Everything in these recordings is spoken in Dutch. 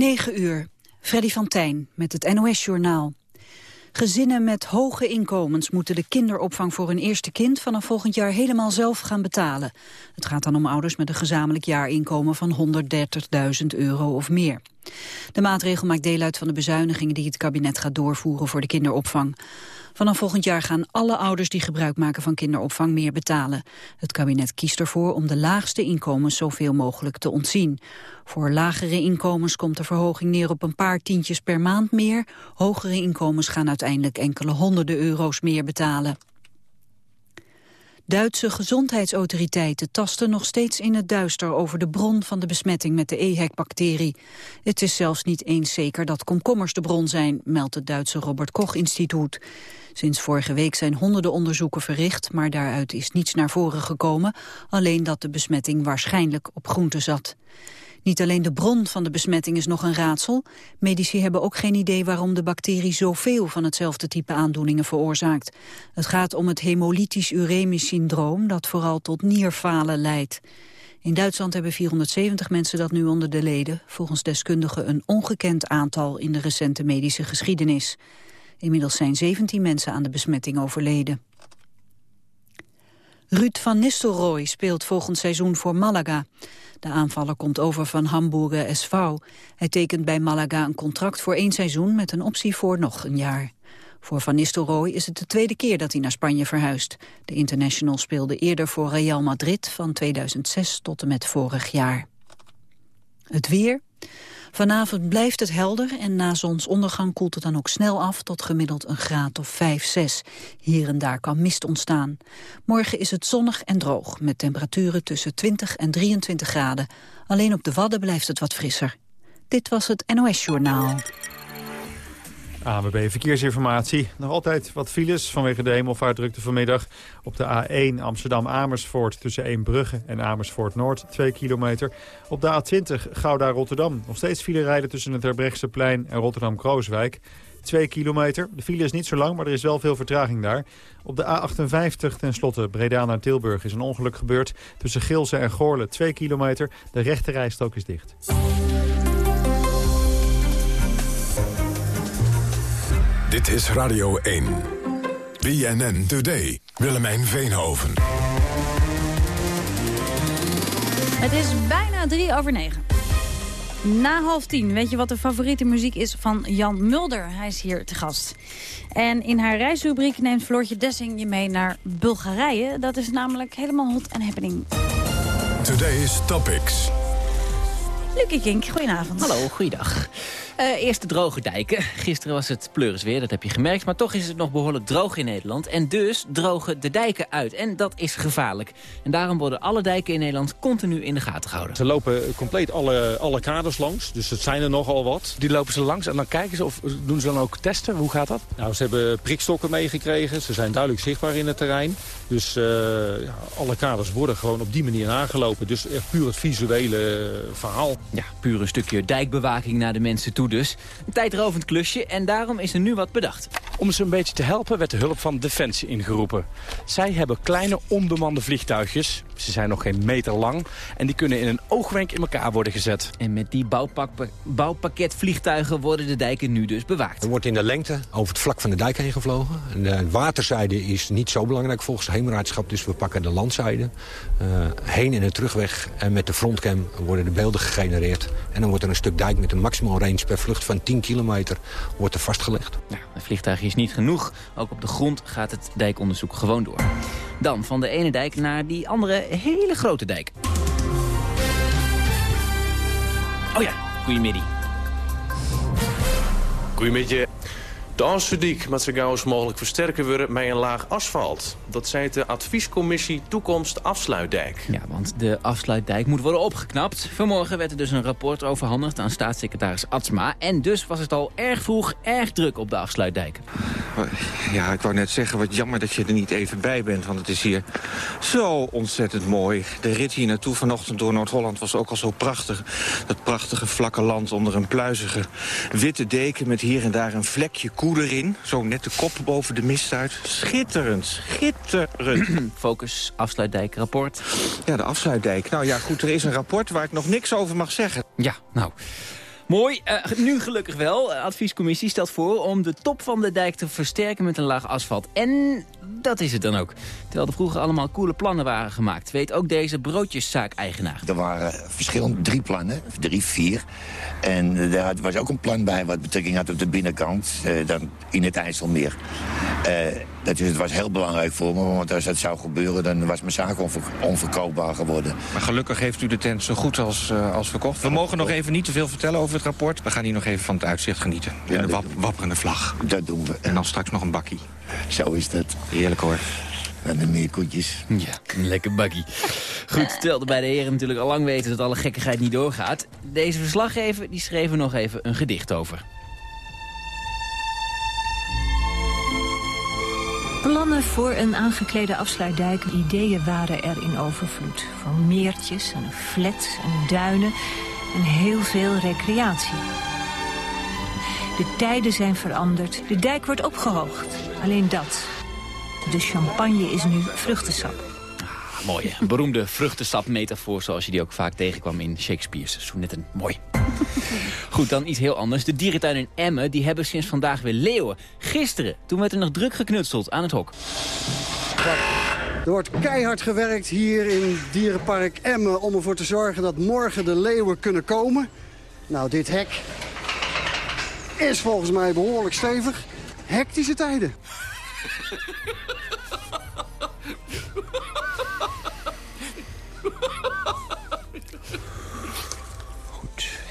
9 uur. Freddy van Tijn met het NOS-journaal. Gezinnen met hoge inkomens moeten de kinderopvang voor hun eerste kind vanaf volgend jaar helemaal zelf gaan betalen. Het gaat dan om ouders met een gezamenlijk jaarinkomen van 130.000 euro of meer. De maatregel maakt deel uit van de bezuinigingen die het kabinet gaat doorvoeren voor de kinderopvang. Vanaf volgend jaar gaan alle ouders die gebruik maken van kinderopvang meer betalen. Het kabinet kiest ervoor om de laagste inkomens zoveel mogelijk te ontzien. Voor lagere inkomens komt de verhoging neer op een paar tientjes per maand meer. Hogere inkomens gaan uiteindelijk enkele honderden euro's meer betalen. Duitse gezondheidsautoriteiten tasten nog steeds in het duister over de bron van de besmetting met de EHEC-bacterie. Het is zelfs niet eens zeker dat komkommers de bron zijn, meldt het Duitse Robert Koch-instituut. Sinds vorige week zijn honderden onderzoeken verricht, maar daaruit is niets naar voren gekomen, alleen dat de besmetting waarschijnlijk op groenten zat. Niet alleen de bron van de besmetting is nog een raadsel. Medici hebben ook geen idee waarom de bacterie zoveel van hetzelfde type aandoeningen veroorzaakt. Het gaat om het hemolytisch uremisch syndroom dat vooral tot nierfalen leidt. In Duitsland hebben 470 mensen dat nu onder de leden. Volgens deskundigen een ongekend aantal in de recente medische geschiedenis. Inmiddels zijn 17 mensen aan de besmetting overleden. Ruud van Nistelrooy speelt volgend seizoen voor Malaga. De aanvaller komt over van Hamburger SV. Hij tekent bij Malaga een contract voor één seizoen met een optie voor nog een jaar. Voor Van Nistelrooy is het de tweede keer dat hij naar Spanje verhuist. De international speelde eerder voor Real Madrid van 2006 tot en met vorig jaar. Het weer. Vanavond blijft het helder en na zonsondergang koelt het dan ook snel af tot gemiddeld een graad of 5, 6. Hier en daar kan mist ontstaan. Morgen is het zonnig en droog met temperaturen tussen 20 en 23 graden. Alleen op de Wadden blijft het wat frisser. Dit was het NOS Journaal. ANWB Verkeersinformatie. Nog altijd wat files vanwege de hemelvaartdrukte vanmiddag. Op de A1 Amsterdam-Amersfoort tussen Eembrugge en Amersfoort-Noord, 2 kilometer. Op de A20 Gouda-Rotterdam. Nog steeds file rijden tussen het Herbrechtseplein en Rotterdam-Krooswijk. 2 kilometer. De file is niet zo lang, maar er is wel veel vertraging daar. Op de A58 tenslotte Breda naar Tilburg is een ongeluk gebeurd. Tussen Gilze en Goorle 2 kilometer. De rechte rijstrook is dicht. Dit is Radio 1. BNN Today. Willemijn Veenhoven. Het is bijna drie over negen. Na half tien weet je wat de favoriete muziek is van Jan Mulder. Hij is hier te gast. En in haar reisrubriek neemt Floortje Dessing je mee naar Bulgarije. Dat is namelijk helemaal hot en happening. Today's Topics. Lucie Kink, goedenavond. Hallo, goeiedag. Uh, eerst de droge dijken. Gisteren was het pleuris weer, dat heb je gemerkt. Maar toch is het nog behoorlijk droog in Nederland. En dus drogen de dijken uit. En dat is gevaarlijk. En daarom worden alle dijken in Nederland continu in de gaten gehouden. Ze lopen compleet alle, alle kaders langs. Dus het zijn er nogal wat. Die lopen ze langs en dan kijken ze of doen ze dan ook testen? Hoe gaat dat? Nou, ze hebben prikstokken meegekregen. Ze zijn duidelijk zichtbaar in het terrein. Dus uh, ja, alle kaders worden gewoon op die manier aangelopen. Dus echt puur het visuele verhaal. Ja, puur een stukje dijkbewaking naar de mensen toe dus. Een tijdrovend klusje en daarom is er nu wat bedacht. Om ze een beetje te helpen werd de hulp van Defensie ingeroepen. Zij hebben kleine onbemande vliegtuigjes. Ze zijn nog geen meter lang. En die kunnen in een oogwenk in elkaar worden gezet. En met die bouwpak, bouwpakket vliegtuigen worden de dijken nu dus bewaakt. Er wordt in de lengte over het vlak van de dijk heen gevlogen. En de waterzijde is niet zo belangrijk volgens de hemelraadschap. Dus we pakken de landzijde. Uh, heen en terugweg. En met de frontcam worden de beelden gegenereerd. En dan wordt er een stuk dijk met een maximaal range per vlucht van 10 kilometer wordt er vastgelegd. Nou, een vliegtuig is niet genoeg. Ook op de grond gaat het dijkonderzoek gewoon door. Dan van de ene dijk naar die andere hele grote dijk. Oh ja, goedemiddag. Goedemiddag. De Amsterdijk moet zo gauw als mogelijk versterken worden met een laag asfalt. Dat zei de adviescommissie Toekomst Afsluitdijk. Ja, want de afsluitdijk moet worden opgeknapt. Vanmorgen werd er dus een rapport overhandigd aan staatssecretaris Atsma. En dus was het al erg vroeg erg druk op de afsluitdijk. Ja, ik wou net zeggen, wat jammer dat je er niet even bij bent. Want het is hier zo ontzettend mooi. De rit hier naartoe vanochtend door Noord-Holland was ook al zo prachtig. Dat prachtige vlakke land onder een pluizige witte deken... met hier en daar een vlekje koe erin. Zo net de kop boven de mist uit. Schitterend, schitterend. Focus, afsluitdijk, rapport. Ja, de afsluitdijk. Nou ja, goed, er is een rapport waar ik nog niks over mag zeggen. Ja, nou... Mooi. Uh, nu gelukkig wel. De adviescommissie stelt voor om de top van de dijk te versterken met een laag asfalt. En dat is het dan ook. Terwijl er vroeger allemaal coole plannen waren gemaakt. Weet ook deze broodjeszaak-eigenaar. Er waren verschillende drie plannen, drie, vier. En uh, er was ook een plan bij wat betrekking had op de binnenkant. Uh, dan in het IJsselmeer. dat is, het was heel belangrijk voor me, want als dat zou gebeuren... dan was mijn zaak onverkoopbaar geworden. Maar gelukkig heeft u de tent zo goed als, als verkocht. We mogen nog even niet te veel vertellen over het rapport. We gaan hier nog even van het uitzicht genieten. Ja, de wap wapperende vlag. Dat doen we. En dan straks nog een bakkie. Zo is dat. Heerlijk hoor. En de meer koetjes. Ja, een lekker bakkie. Goed, telde bij de heren natuurlijk al lang weten dat alle gekkigheid niet doorgaat. Deze verslaggever die schreef er nog even een gedicht over. Plannen voor een aangeklede afsluitdijk. Ideeën waren er in overvloed. Van meertjes en een flat en duinen en heel veel recreatie. De tijden zijn veranderd. De dijk wordt opgehoogd. Alleen dat. De champagne is nu vruchtensap. Ah, mooi, een beroemde vruchtensap-metafoor... zoals je die ook vaak tegenkwam in Shakespeare's sonetten. Mooi. Goed, dan iets heel anders. De dierentuin in Emmen die hebben sinds vandaag weer leeuwen. Gisteren, toen werd er nog druk geknutseld aan het hok. Er wordt keihard gewerkt hier in Dierenpark Emmen... om ervoor te zorgen dat morgen de leeuwen kunnen komen. Nou, dit hek is volgens mij behoorlijk stevig. Hectische tijden.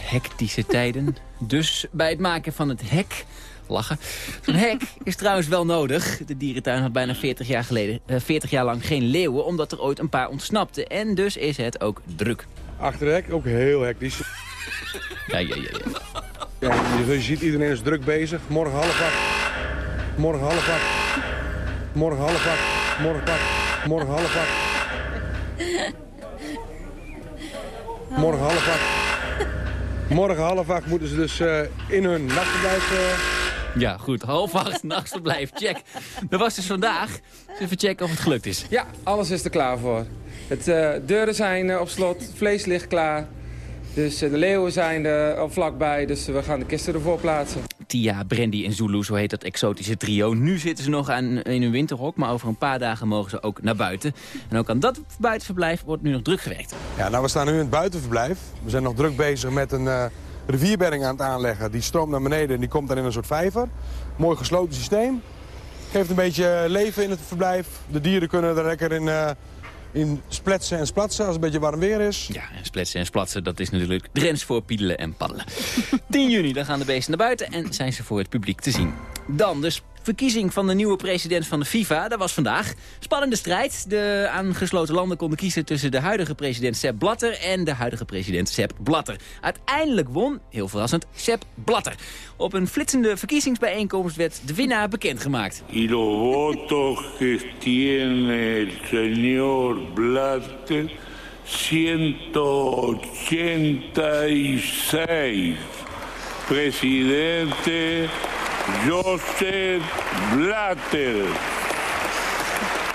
Hectische tijden. Dus bij het maken van het hek lachen. Zo'n hek is trouwens wel nodig. De dierentuin had bijna 40 jaar, geleden, 40 eh, jaar lang geen leeuwen... omdat er ooit een paar ontsnapten. En dus is het ook druk. Achter de hek ook heel hectisch. Ja, ja, ja. ja. ja je, ziet iedereen is druk bezig. Morgen half acht. Morgen half acht. Morgen half acht. Morgen acht. Morgen half acht. Morgen half acht. Morgen half acht moeten ze dus uh, in hun nachtverblijf... Uh, ja, goed. Half acht, nachtverblijf, check. Dat was dus vandaag. Dus even checken of het gelukt is. Ja, alles is er klaar voor. Het, uh, deuren zijn op slot, vlees ligt klaar. Dus de leeuwen zijn er al vlakbij, dus we gaan de kisten ervoor plaatsen. Tia, Brandy en Zulu, zo heet dat exotische trio. Nu zitten ze nog aan, in hun winterhok, maar over een paar dagen mogen ze ook naar buiten. En ook aan dat buitenverblijf wordt nu nog druk gewerkt. Ja, nou, we staan nu in het buitenverblijf. We zijn nog druk bezig met een uh, rivierbedding aan het aanleggen. Die stroomt naar beneden en die komt dan in een soort vijver. Mooi gesloten systeem. Geeft een beetje leven in het verblijf. De dieren kunnen er lekker in... Uh, in spletsen en splatsen als het een beetje warm weer is. Ja, en spletsen en splatsen, dat is natuurlijk de grens voor piedelen en paddelen. 10 juni, dan gaan de beesten naar buiten en zijn ze voor het publiek te zien. Dan dus verkiezing van de nieuwe president van de FIFA. Dat was vandaag. Spannende strijd. De aangesloten landen konden kiezen tussen de huidige president Sepp Blatter... en de huidige president Sepp Blatter. Uiteindelijk won, heel verrassend, Sepp Blatter. Op een flitsende verkiezingsbijeenkomst werd de winnaar bekendgemaakt. Y los votos que tiene el señor Blatter... 186. Presidente Joseph Blatter.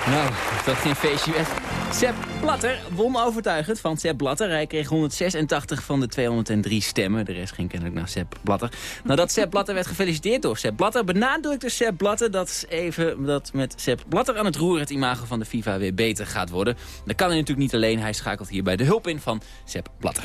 Nou, dat geen feestje werd. Sepp Blatter won overtuigend van Sepp Blatter. Hij kreeg 186 van de 203 stemmen. De rest ging kennelijk naar Sepp Blatter. Nadat Sepp Blatter werd gefeliciteerd door Sepp Blatter... benadrukte Sepp Blatter dat, even, dat met Sepp Blatter aan het roer... het imago van de FIFA weer beter gaat worden. Dat kan hij natuurlijk niet alleen. Hij schakelt hierbij de hulp in van Sepp Blatter.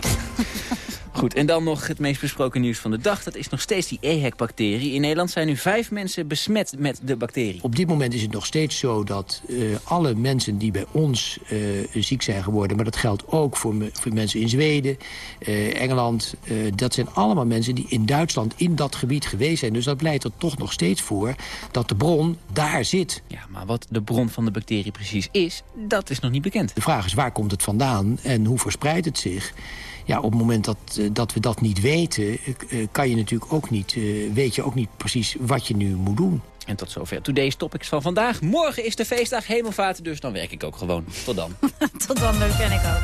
Goed, en dan nog het meest besproken nieuws van de dag. Dat is nog steeds die EHEC-bacterie. In Nederland zijn nu vijf mensen besmet met de bacterie. Op dit moment is het nog steeds zo dat uh, alle mensen die bij ons uh, ziek zijn geworden... maar dat geldt ook voor, me, voor mensen in Zweden, uh, Engeland... dat zijn allemaal mensen die in Duitsland in dat gebied geweest zijn. Dus dat pleit er toch nog steeds voor dat de bron daar zit. Ja, maar wat de bron van de bacterie precies is, dat is nog niet bekend. De vraag is waar komt het vandaan en hoe verspreidt het zich ja, op het moment dat, eh, dat we dat niet weten... Eh, eh, kan je natuurlijk ook niet, weet je ook niet precies wat je nu moet doen. En tot zover Today's Topics van vandaag. Morgen is de feestdag Hemelvaart, dus dan werk ik ook gewoon. Tot dan. tot dan, dat ken ik ook.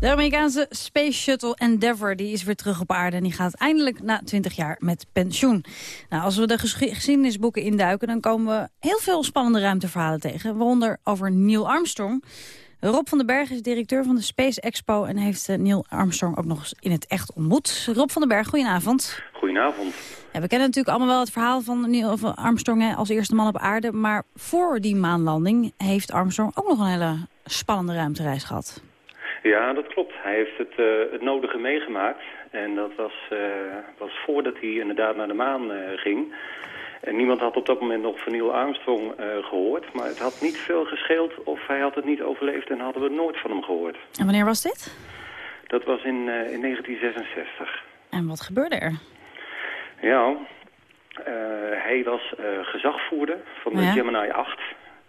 De Amerikaanse Space Shuttle Endeavour die is weer terug op aarde... en die gaat eindelijk na 20 jaar met pensioen. Nou, als we de geschiedenisboeken induiken... dan komen we heel veel spannende ruimteverhalen tegen. Waaronder over Neil Armstrong Rob van den Berg is directeur van de Space Expo... en heeft uh, Neil Armstrong ook nog eens in het echt ontmoet. Rob van den Berg, goedenavond. Goedenavond. Ja, we kennen natuurlijk allemaal wel het verhaal van Neil Armstrong hè, als eerste man op aarde. Maar voor die maanlanding heeft Armstrong ook nog een hele spannende ruimtereis gehad. Ja, dat klopt. Hij heeft het, uh, het nodige meegemaakt. En dat was, uh, was voordat hij inderdaad naar de maan uh, ging. En niemand had op dat moment nog van Neil Armstrong gehoord. Maar het had niet veel gescheeld of hij had het niet overleefd en hadden we nooit van hem gehoord. En wanneer was dit? Dat was in, in 1966. En wat gebeurde er? Ja, hij was gezagvoerder van de ja. Gemini 8...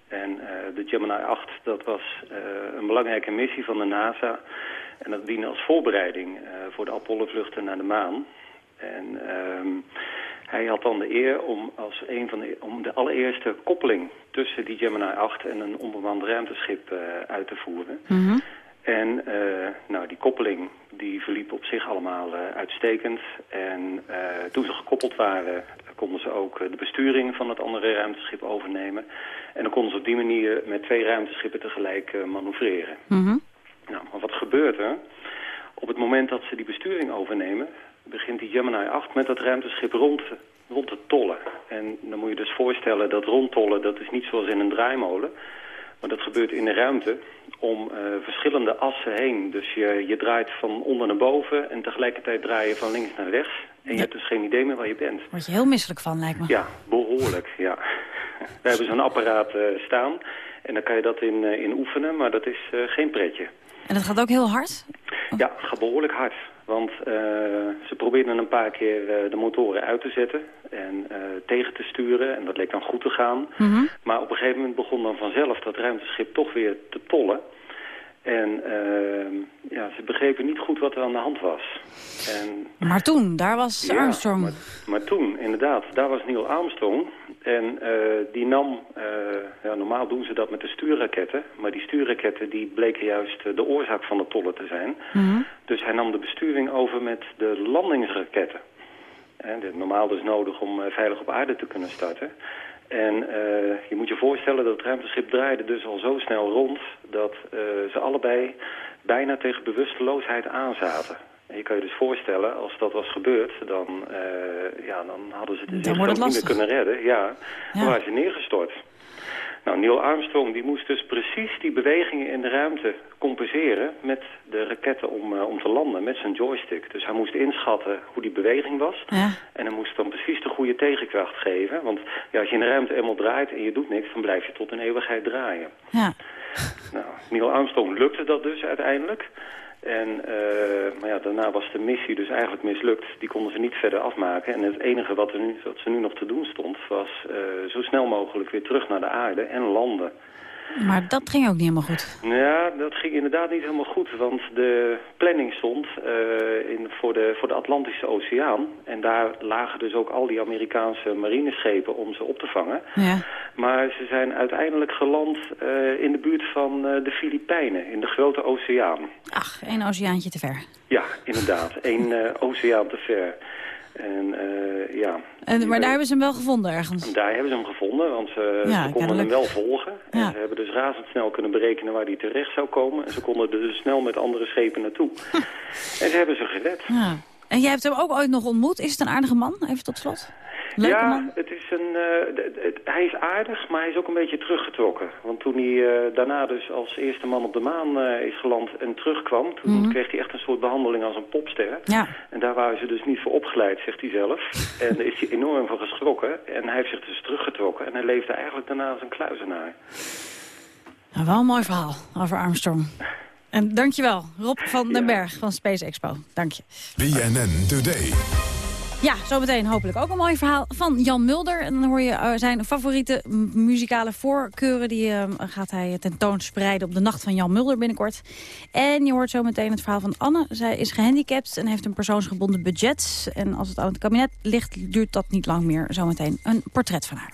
En de Gemini 8, dat was een belangrijke missie van de NASA. En dat diende als voorbereiding voor de Apollo-vluchten naar de maan. En hij had dan de eer om als een van de, om de allereerste koppeling tussen die Gemini 8 en een onbemand ruimteschip uit te voeren. Mm -hmm. En nou, die koppeling die verliep op zich allemaal uitstekend. En toen ze gekoppeld waren, konden ze ook de besturing van het andere ruimteschip overnemen. En dan konden ze op die manier met twee ruimteschippen tegelijk manoeuvreren. Mm -hmm. Nou, maar wat gebeurt er? Op het moment dat ze die besturing overnemen... begint die Gemini 8 met dat ruimteschip rond, rond te tollen. En dan moet je dus voorstellen dat rondtollen... dat is niet zoals in een draaimolen... maar dat gebeurt in de ruimte om uh, verschillende assen heen. Dus je, je draait van onder naar boven... en tegelijkertijd draai je van links naar rechts... En je Ja. hebt dus geen idee meer waar je bent. Word je heel misselijk van, lijkt me. Ja, behoorlijk, ja. We hebben zo'n apparaat eh, staan en dan kan je dat in, eh, in oefenen, maar dat is eh, geen pretje. En dat gaat ook heel hard? Ja, het gaat behoorlijk hard. Want eh, ze probeerden een paar keer eh, de motoren uit te zetten en eh, tegen te sturen. En dat leek dan goed te gaan. Mhm. Maar op een gegeven moment begon dan vanzelf dat ruimteschip toch weer te tollen. En eh, ja, ze begrepen niet goed wat er aan de hand was. En Maar toen, daar was Ja, Armstrong. Maar, maar toen, inderdaad, daar was Neil Armstrong. En eh, die nam, eh, ja, normaal doen ze dat met de stuurraketten. Maar die stuurraketten die bleken juist eh, de oorzaak van de tollen te zijn. Mhm. Dus hij nam de besturing over met de landingsraketten. En dit normaal dus nodig om veilig op aarde te kunnen starten. En je moet je voorstellen dat het ruimteschip draaide dus al zo snel rond... dat ze allebei bijna tegen bewusteloosheid aanzaten. En je kan je dus voorstellen, als dat was gebeurd, dan, eh, ja, dan hadden ze het Dan wordt het niet meer kunnen redden. Ja, dan Ja. waren ze neergestort. Nou, Neil Armstrong die moest dus precies die bewegingen in de ruimte compenseren met de raketten om, eh, om te landen, met zijn joystick. Dus hij moest inschatten hoe die beweging was. Ja. En hij moest dan precies de goede tegenkracht geven. Want ja, als je in de ruimte eenmaal draait en je doet niks, dan blijf je tot een eeuwigheid draaien. Ja. Nou, Neil Armstrong lukte dat dus uiteindelijk. En, eh, maar ja, daarna was de missie dus eigenlijk mislukt. Die konden ze niet verder afmaken. En het enige wat, er nu, wat ze nu nog te doen stond... was eh, zo snel mogelijk weer terug naar de aarde en landen. Maar dat ging ook niet helemaal goed. Ja, dat ging inderdaad niet helemaal goed. Want de planning stond eh, in, voor, de, voor de Atlantische Oceaan. En daar lagen dus ook al die Amerikaanse marineschepen om ze op te vangen. Ja. Maar ze zijn uiteindelijk geland eh, in de buurt van eh, de Filipijnen, in de grote oceaan. Ach, één oceaantje te ver. Ja, inderdaad. Eén eh, oceaan te ver. En eh, ja, En, maar daar hebben ze hem wel gevonden ergens. daar hebben ze hem gevonden, want ze, Ja, ze konden hem wel volgen. En ze hebben dus razendsnel kunnen berekenen waar hij terecht zou komen. En ze konden er dus snel met andere schepen naartoe. en ze hebben ze gered. Ja. En jij hebt hem ook ooit nog ontmoet. Is het een aardige man? Even tot slot. Leuke ja, man? Het is een, eh, hij is aardig, maar hij is ook een beetje teruggetrokken. Want toen hij eh, daarna dus als eerste man op de maan eh, is geland en terugkwam... toen Mhm. kreeg hij echt een soort behandeling als een popster. Ja. En daar waren ze dus niet voor opgeleid, zegt hij zelf. en daar is hij enorm van geschrokken. En hij heeft zich dus teruggetrokken. En hij leefde eigenlijk daarna als een kluizenaar. Nou, wel een mooi verhaal over Armstrong. En dankjewel, Rob van den Berg van Space Expo. Dank je. BNN Today. Ja, zometeen hopelijk ook een mooi verhaal van Jan Mulder. En dan hoor je eh, zijn favoriete muzikale voorkeuren. Die eh, gaat hij tentoonspreiden op de Nacht van Jan Mulder binnenkort. En je hoort zometeen het verhaal van Anne. Zij is gehandicapt en heeft een persoonsgebonden budget. En als het aan het kabinet ligt, duurt dat niet lang meer. Zometeen een portret van haar.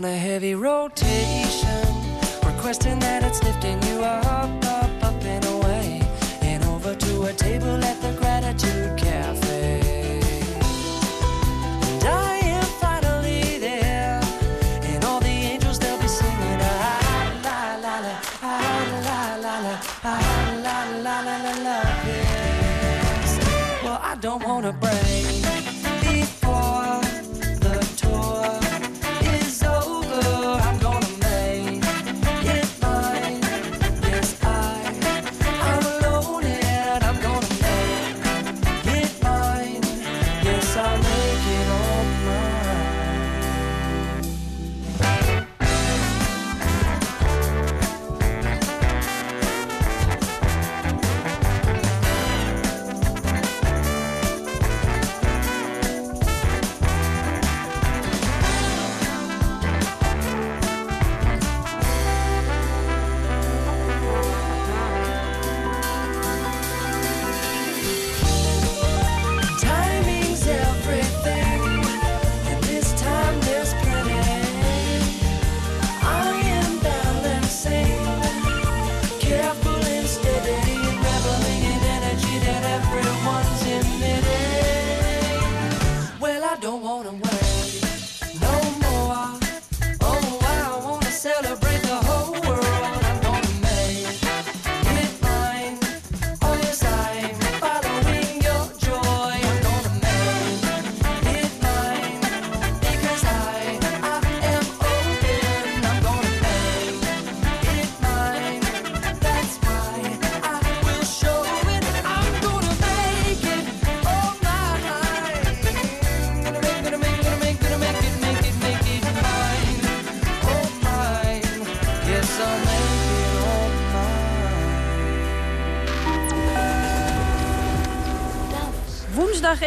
on a heavy rotation, requesting that it's lifting you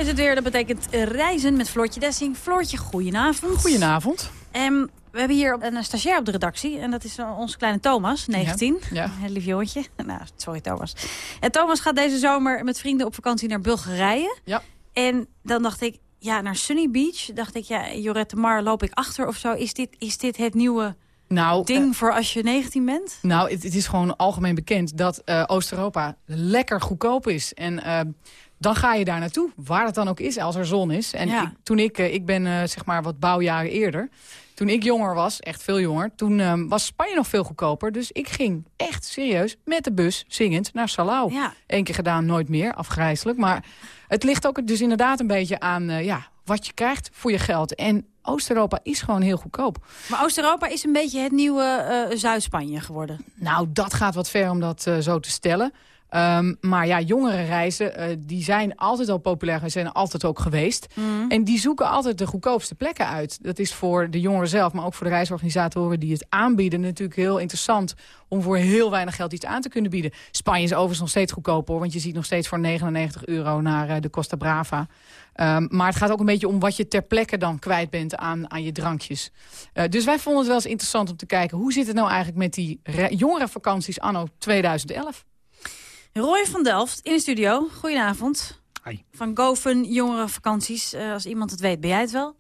is het weer, dat betekent eh, reizen met Floortje Dessing. Floortje, goedenavond. Goedenavond. Ehm, we hebben hier een stagiair op de redactie. En dat is eh, onze kleine Thomas, 19. Ja. Een lief jongetje. Nou, sorry Thomas. En Thomas gaat deze zomer met vrienden op vakantie naar Bulgarije. Ja. En dan dacht ik, ja, naar Sunny Beach. Dacht ik, ja, Jorette Mar loop ik achter of zo. Is dit, is dit het nieuwe nou, ding voor als je 19 bent? Nou, het, het is gewoon algemeen bekend dat eh, Oost-Europa lekker goedkoop is. En eh, dan ga je daar naartoe, waar het dan ook is, als er zon is. En Ja. ik, toen ik, eh, ik ben eh, zeg maar wat bouwjaren eerder. Toen ik jonger was, echt veel jonger, toen eh, was Spanje nog veel goedkoper. Dus ik ging echt serieus met de bus zingend naar Salau. Ja. Eén keer gedaan, nooit meer, afgrijzelijk. Maar het ligt ook dus inderdaad een beetje aan eh, ja, wat je krijgt voor je geld. En Oost-Europa is gewoon heel goedkoop. Maar Oost-Europa is een beetje het nieuwe Zuid-Spanje geworden. Nou, dat gaat wat ver om dat zo te stellen. Ehm, maar ja, jongere reizen, eh, die zijn altijd al populair en zijn altijd ook geweest. Mhm. En die zoeken altijd de goedkoopste plekken uit. Dat is voor de jongeren zelf, maar ook voor de reisorganisatoren die het aanbieden... natuurlijk heel interessant om voor heel weinig geld iets aan te kunnen bieden. Spanje is overigens nog steeds goedkoper, hoor, want je ziet nog steeds voor 99 euro naar eh, de Costa Brava. Ehm, maar het gaat ook een beetje om wat je ter plekke dan kwijt bent aan, aan je drankjes. Eh, dus wij vonden het wel eens interessant om te kijken... hoe zit het nou eigenlijk met die re- jongerenvakanties anno 2011? Roy van Delft in de studio. Goedenavond. Van Goven Jongerenvakanties. Eh als iemand het weet, ben jij het wel?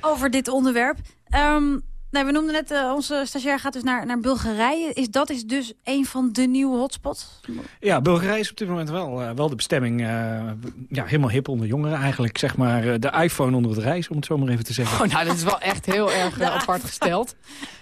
Over dit onderwerp. Ehm, nee, we noemden net, eh, onze stagiair gaat dus naar, naar Bulgarije. Is, dat is dus een van de nieuwe hotspots? Ja, Bulgarije is op dit moment wel, eh, wel de bestemming. eh, ja, helemaal hip onder jongeren eigenlijk. Zeg maar de iPhone onder het reis, om het zo maar even te zeggen. Oh, nou, dat is wel echt heel erg apart gesteld.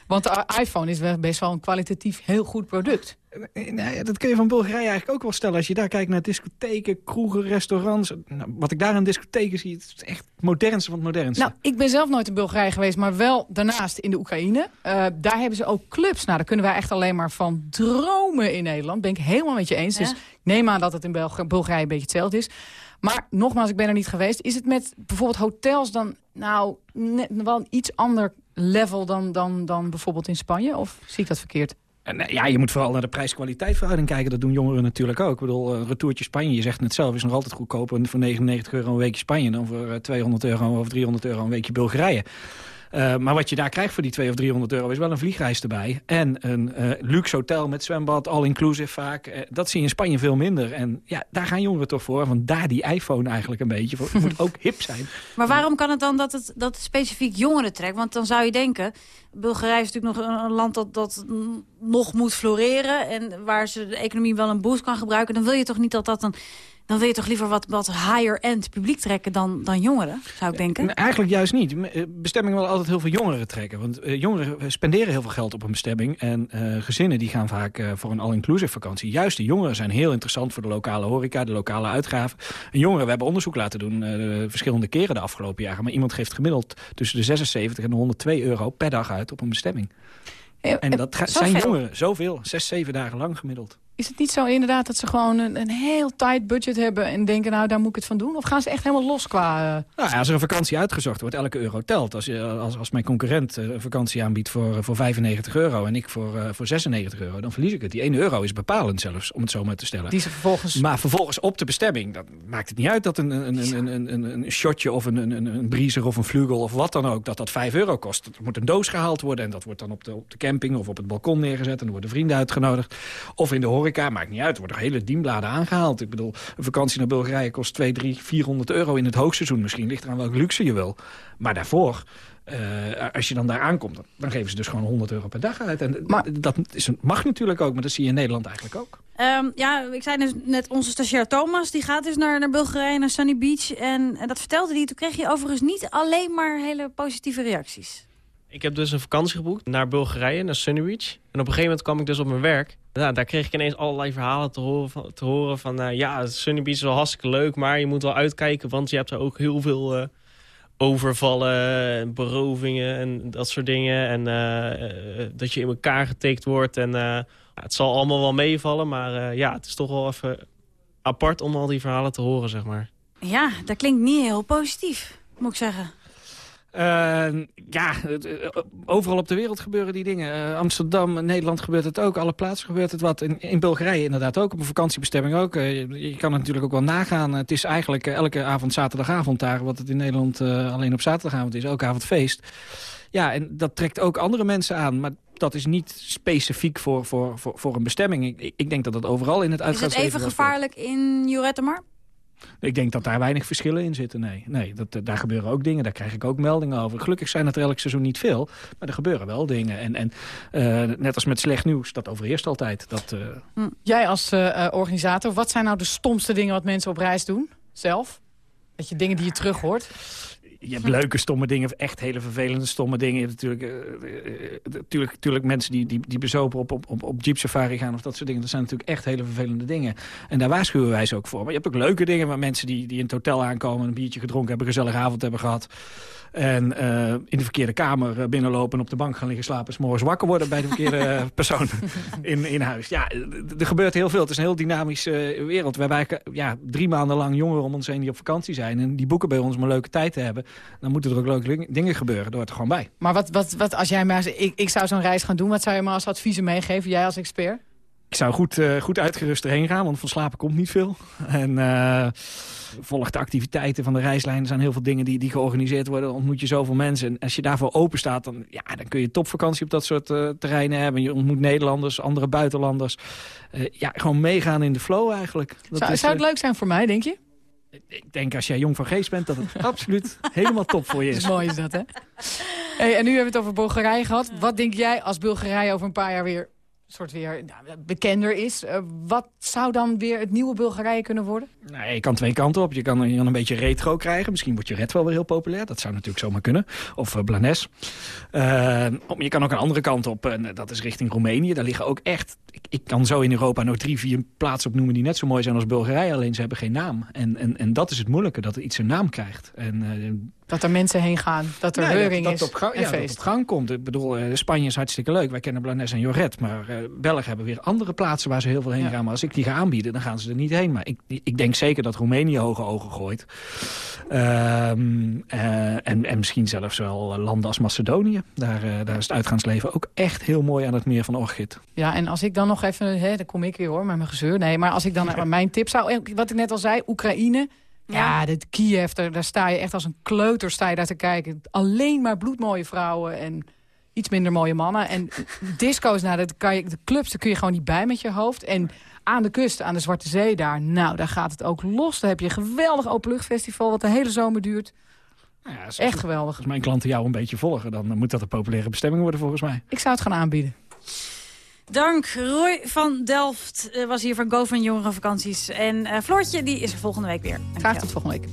Want de iPhone is wel best wel een kwalitatief heel goed product. Nou ja, dat kun je van Bulgarije eigenlijk ook wel stellen. Als je daar kijkt naar discotheken, kroegen, restaurants. Nou, wat ik daar aan discotheken zie, het is echt het modernste van het modernste. Nou, ik ben zelf nooit in Bulgarije geweest, maar wel daarnaast in de Oekraïne. Eh, daar hebben ze ook clubs. Nou, daar kunnen wij echt alleen maar van dromen in Nederland. Ben ik helemaal met je eens. Dus Ja. neem aan dat het in Belg- Bulgarije een beetje hetzelfde is. Maar nogmaals, ik ben er niet geweest. Is het met bijvoorbeeld hotels dan nou net wel een iets ander level dan, dan, dan bijvoorbeeld in Spanje? Of zie ik dat verkeerd? Eh, ja, je moet vooral naar de prijs-kwaliteit verhouding kijken. Dat doen jongeren natuurlijk ook. Ik bedoel, een retourtje Spanje, je zegt het zelf, is nog altijd goedkoper voor 99 euro een weekje Spanje dan voor eh, 200 euro of 300 euro een weekje Bulgarije. Uh, maar wat je daar krijgt voor die 200 of 300 euro is wel een vliegreis erbij. En een uh, luxe hotel met zwembad, all-inclusive vaak. Uh, dat zie je in Spanje veel minder. En ja, daar gaan jongeren toch voor. Want daar die iPhone eigenlijk een beetje. Het moet ook hip zijn. Maar waarom kan het dan dat het, dat het specifiek jongeren trekt? Want dan zou je denken, Bulgarije is natuurlijk nog een land dat, dat nog moet floreren. En waar ze de economie wel een boost kan gebruiken. Dan wil je toch niet dat dat een dan wil je toch liever wat, wat higher-end publiek trekken dan, dan jongeren, zou ik denken? Eigenlijk juist niet. Bestemmingen willen altijd heel veel jongeren trekken. Want uh, jongeren spenderen heel veel geld op een bestemming. En uh, gezinnen die gaan vaak uh, voor een all-inclusive vakantie. Juist de jongeren zijn heel interessant voor de lokale horeca, de lokale uitgaven. En jongeren, we hebben onderzoek laten doen, verschillende keren de afgelopen jaren. Maar iemand geeft gemiddeld tussen de 76 en de 102 euro per dag uit op een bestemming. En dat zijn jongeren, zoveel. Zes, zeven dagen lang gemiddeld. Is het niet zo inderdaad dat ze gewoon een, een heel tight budget hebben... en denken, nou, daar moet ik het van doen? Of gaan ze echt helemaal los qua... Uh... Nou, als er een vakantie uitgezocht wordt, elke euro telt. Als, je, als, als mijn concurrent een vakantie aanbiedt voor, voor 95 euro... en ik voor, uh, voor 96 euro, dan verlies ik het. Die 1 euro is bepalend zelfs, om het zo maar te stellen. Die ze vervolgens... Maar vervolgens op de bestemming, dan maakt het niet uit... dat een, een, een, een, een, een shotje of een, een, een briezer of een vlugel of wat dan ook... dat dat 5 euro kost. Er moet een doos gehaald worden en dat wordt dan op de, op de camping... of op het balkon neergezet en dan worden vrienden uitgenodigd. Of in de horeca, maakt niet uit worden hele dienbladen aangehaald. Ik bedoel, een vakantie naar Bulgarije kost 2, 3, 400 euro in het hoogseizoen. Misschien ligt eraan welke luxe je wil. Maar daarvoor, uh, als je dan daar aankomt, dan geven ze dus gewoon 100 euro per dag uit. En maar, dat is, mag natuurlijk ook, maar dat zie je in Nederland eigenlijk ook. Um, ja, ik zei dus net onze stagiair Thomas, die gaat dus naar, naar Bulgarije, naar Sunny Beach. En, en dat vertelde hij, toen kreeg je overigens niet alleen maar hele positieve reacties. Ik heb dus een vakantie geboekt naar Bulgarije, naar Sunny Beach. En op een gegeven moment kwam ik dus op mijn werk. Nou, daar kreeg ik ineens allerlei verhalen te horen van, te horen van uh, ja, Sunny Beach is wel hartstikke leuk, maar je moet wel uitkijken, want je hebt er ook heel veel uh, overvallen, berovingen en dat soort dingen. En uh, dat je in elkaar getikt wordt. En het zal allemaal wel meevallen, maar ja, het is toch wel even apart om al die verhalen te horen, zeg maar. Ja, dat klinkt niet heel positief, moet ik zeggen. Uh, ja, overal op de wereld gebeuren die dingen. Uh, Amsterdam, Nederland gebeurt het ook. Alle plaatsen gebeurt het wat. In, in Bulgarije inderdaad ook. Op een vakantiebestemming ook. Je, je, kan het natuurlijk ook wel nagaan. Het is eigenlijk elke avond zaterdagavond daar. Wat het in Nederland alleen op zaterdagavond is. Elke avond feest. Ja, en dat trekt ook andere mensen aan. Maar dat is niet specifiek voor, voor, voor, voor een bestemming. Ik, ik denk dat dat overal in het uitgaansleven... Is het even gevaarlijk in Jurettemar? Ik denk dat daar weinig verschillen in zitten. Nee, nee dat, daar gebeuren ook dingen. Daar krijg ik ook meldingen over. Gelukkig zijn het elk seizoen niet veel. Maar er gebeuren wel dingen. En, en uh, net als met slecht nieuws, dat overheerst altijd. Dat, uh... hm. Jij als organisator, wat zijn nou de stomste dingen wat mensen op reis doen? Zelf? Dat je dingen die je terug hoort? Je hebt leuke stomme dingen, echt hele vervelende stomme dingen. Je hebt natuurlijk, natuurlijk, natuurlijk mensen die, die, die bezopen op, op, op jeep safari gaan of dat soort dingen. Dat zijn natuurlijk echt hele vervelende dingen. En daar waarschuwen wij ze ook voor. Maar je hebt ook leuke dingen waar mensen die, die in het hotel aankomen... een biertje gedronken hebben, een gezellige avond hebben gehad... En uh, in de verkeerde kamer binnenlopen en op de bank gaan liggen slapen... s morgens wakker worden bij de verkeerde persoon in, in huis. Ja, er gebeurt heel veel. Het is een heel dynamische uh, wereld. We hebben eigenlijk ja, drie maanden lang jongeren om ons heen die op vakantie zijn... en die boeken bij ons om een leuke tijd te hebben. Dan moeten er ook leuke dingen gebeuren. Door het er gewoon bij. Maar wat, wat, wat als jij maar... Ik, ik zou zo'n reis gaan doen. Wat zou je maar als adviezen meegeven, jij als expert? Ik zou goed, uh, goed uitgerust erheen gaan, want van slapen komt niet veel. En uh, volg de activiteiten van de reislijn. Er zijn heel veel dingen die, die georganiseerd worden. Dan ontmoet je zoveel mensen. En als je daarvoor open staat, dan, ja, dan kun je topvakantie op dat soort uh, terreinen hebben. Je ontmoet Nederlanders, andere buitenlanders. ja, gewoon meegaan in de flow eigenlijk. Dat zou, is, zou het leuk zijn voor mij, denk je? Ik denk als jij jong van geest bent, dat het absoluut helemaal top voor je is. Mooi is dat, hè? Hey, en nu hebben we het over Bulgarije gehad. Wat denk jij als Bulgarije over een paar jaar weer soort weer nou, bekender is. Uh, wat zou dan weer het nieuwe Bulgarije kunnen worden? Nou, je kan twee kanten op. Je kan, je een beetje retro krijgen. Misschien wordt je red wel weer heel populair. Dat zou natuurlijk zomaar kunnen. Of uh, Blanes. Uh, je kan ook een andere kant op. En dat is richting Roemenië. Daar liggen ook echt ik, kan zo in Europa nog drie, vier plaatsen opnoemen... die net zo mooi zijn als Bulgarije, alleen ze hebben geen naam. En, en, en dat is het moeilijke, dat er iets een naam krijgt. En, eh, Dat er mensen heen gaan, dat er Nee, reuring dat, is dat op gang, en ja, dat feest. op gang komt. Ik bedoel, eh, Spanje is hartstikke leuk. Wij kennen Blanes en Joret. Maar eh Belgen hebben weer andere plaatsen waar ze heel veel heen gaan. Maar als ik die ga aanbieden, dan gaan ze er niet heen. Maar ik, ik denk zeker dat Roemenië hoge ogen gooit. Ehm, eh, en, en misschien zelfs wel landen als Macedonië. Daar, daar is het uitgaansleven ook echt heel mooi aan het meer van Orchid. Ja, en als ik dan nog even, hè, dan kom ik weer hoor, met mijn gezeur. Nee, maar als ik dan mijn tip zou, wat ik net al zei, Oekraïne. Ja, dit Kiev, daar, daar sta je echt als een kleuter sta je daar te kijken. Alleen maar bloedmooie vrouwen en iets minder mooie mannen. En disco's, nou, dat kan je, de clubs, daar kun je gewoon niet bij met je hoofd. En aan de kust, aan de Zwarte Zee daar, nou, daar gaat het ook los. Daar heb je een geweldig openluchtfestival wat de hele zomer duurt. Echt geweldig. Als mijn klanten jou een beetje volgen, dan moet dat een populaire bestemming worden volgens mij. Ik zou het gaan aanbieden. Dank. Roy van Delft eh, was hier van Go van Jongerenvakanties. En eh, Floortje die is er volgende week weer. Graag tot volgende week.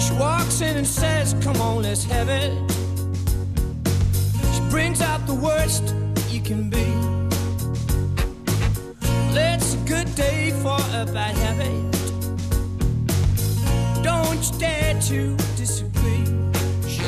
She walks in and says, Come on, let's have it. She brings out the worst you can be. It's a good day for a bad habit. Don't you dare to disagree.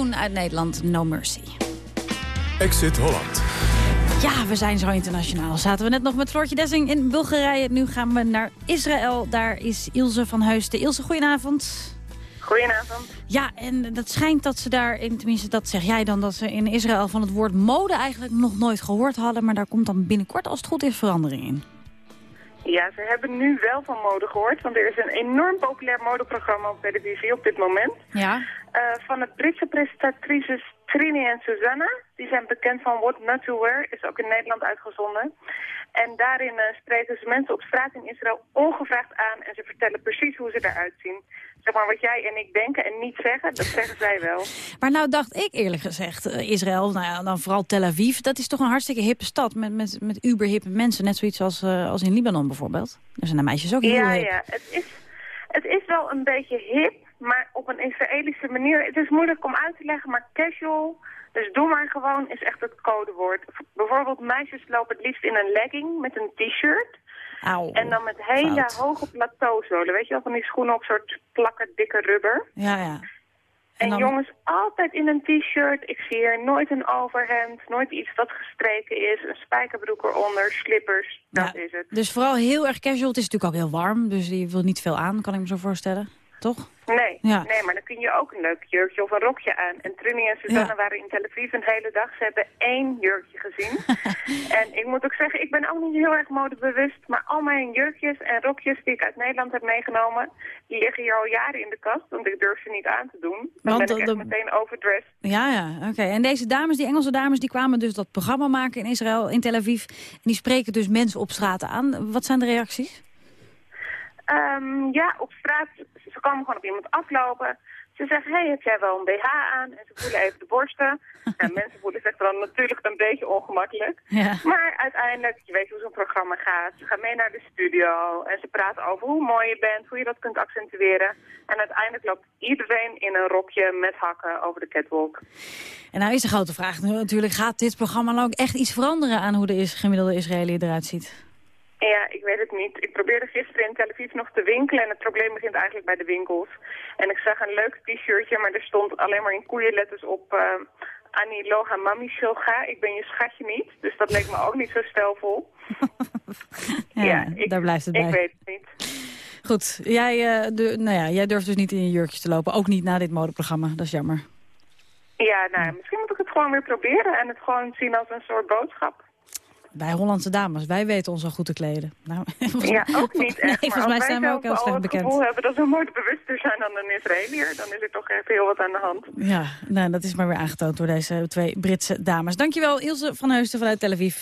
Uit Nederland, No Mercy. Exit Holland. Ja, we zijn zo internationaal. Zaten we net nog met Floortje Dessing in Bulgarije. Nu gaan we naar Israël. Daar is Ilse van Heusden. Ilse, goedenavond. Goedenavond. Ja, en het schijnt dat ze daar, in, tenminste dat zeg jij dan... dat ze in Israël van het woord mode eigenlijk nog nooit gehoord hadden. Maar daar komt dan binnenkort, als het goed is, verandering in. Ja, ze hebben nu wel van mode gehoord, want er is een enorm populair modeprogramma op televisie op dit moment. Ja. Eh, van het Britse presentatrices Trini en Susanna. Die zijn bekend van What Not To Wear, is ook in Nederland uitgezonden. En daarin eh, spreken ze mensen op straat in Israël ongevraagd aan en ze vertellen precies hoe ze eruit zien. Zeg maar wat jij en ik denken en niet zeggen, dat zeggen zij wel. Maar nou dacht ik eerlijk gezegd, eh, Israël, nou ja, dan vooral Tel Aviv... dat is toch een hartstikke hippe stad met, met, met uberhippe mensen. Net zoiets als, als in Libanon bijvoorbeeld. Daar zijn de meisjes ook heel Ja, hip. ja. Het is, het is wel een beetje hip, maar op een Israëlische manier. Het is moeilijk om uit te leggen, maar casual, dus doe maar gewoon, is echt het codewoord. Bijvoorbeeld meisjes lopen het liefst in een legging met een t-shirt. En dan met hele fout. hoge plateauzolen, weet je wel, van die schoenen op soort plakker dikke rubber. Ja, ja. En, dan- jongens altijd in een t-shirt. Ik zie hier nooit een overhemd, nooit iets dat gestreken is. Een spijkerbroek eronder, slippers, dat is het. Dus vooral heel erg casual. Het is natuurlijk ook heel warm, dus je wil niet veel aan, kan ik me zo voorstellen. Toch? Nee, Ja. nee, maar dan kun je ook een leuk jurkje of een rokje aan. En Trudy en Susanne Ja. waren in televisie een hele dag. Ze hebben één jurkje gezien. en ik moet ook zeggen, ik ben ook niet heel erg modebewust. Maar al mijn jurkjes en rokjes die ik uit Nederland heb meegenomen... die liggen hier al jaren in de kast, want ik durf ze niet aan te doen. Dan Want ben ik echt de- meteen overdressed. Ja, ja, oké. En deze dames, die Engelse dames, die kwamen dus dat programma maken in Israël, in Tel Aviv. En die spreken dus mensen op straat aan. Wat zijn de reacties? Ehm, ja, op straat, ze ze komen gewoon op iemand aflopen. Ze zeggen, hey, heb jij wel een BH aan? En ze voelen even de borsten. En mensen voelen zich dan natuurlijk een beetje ongemakkelijk. Ja. Maar uiteindelijk, je weet hoe zo'n programma gaat. Ze gaan mee naar de studio en ze praten over hoe mooi je bent, hoe je dat kunt accentueren. En uiteindelijk loopt iedereen in een rokje met hakken over de catwalk. En nou is de grote vraag natuurlijk, gaat dit programma nou ook echt iets veranderen aan hoe de is, gemiddelde Israëli eruit ziet? Ja, ik weet het niet. Ik probeerde gisteren in Tel Aviv nog te winkelen en het probleem begint eigenlijk bij de winkels. En ik zag een leuk t-shirtje, maar er stond alleen maar in koeienletters op... eh Annie Loha Mami Shilga, ik ben je schatje niet. Dus dat leek me ook niet zo stijlvol. Ja, daar blijft het bij. Ik weet het niet. Goed, jij, eh, de, nou ja, jij durft dus niet in je jurkjes te lopen. Ook niet na dit modeprogramma, dat is jammer. Ja, nou, ja, misschien moet ik het gewoon weer proberen en het gewoon zien als een soort boodschap. Bij Hollandse dames, wij weten ons al goed te kleden. Nou, Ja, ook niet echt. Nee, maar volgens mij als zijn we wij ook heel zelf al slecht het bekend. gevoel hebben dat we modebewuster zijn dan een Israëliër, dan is er toch echt heel wat aan de hand. Ja, nou, dat is maar weer aangetoond door deze twee Britse dames. Dankjewel, Ilse van Heusden vanuit Tel Aviv.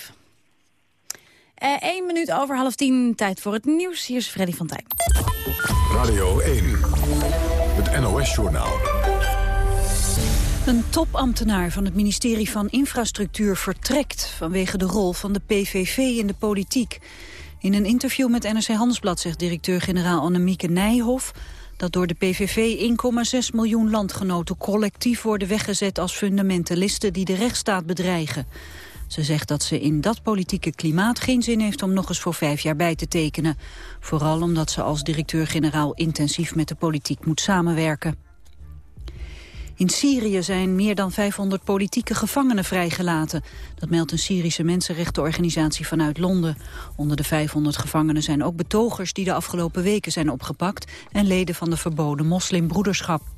Eén minuut over half tien, tijd voor het nieuws. Hier is Freddy van Tijn. Radio 1, het NOS-journaal. Een topambtenaar van het ministerie van Infrastructuur vertrekt... vanwege de rol van de PVV in de politiek. In een interview met NRC Handelsblad zegt directeur-generaal Annemieke Nijhoff... dat door de PVV 1,6 miljoen landgenoten collectief worden weggezet... als fundamentalisten die de rechtsstaat bedreigen. Ze zegt dat ze in dat politieke klimaat geen zin heeft om nog eens voor vijf jaar bij te tekenen. Vooral omdat ze als directeur-generaal intensief met de politiek moet samenwerken. In Syrië zijn meer dan 500 politieke gevangenen vrijgelaten. Dat meldt een Syrische mensenrechtenorganisatie vanuit Londen. Onder de 500 gevangenen zijn ook betogers die de afgelopen weken zijn opgepakt... en leden van de verboden moslimbroederschap.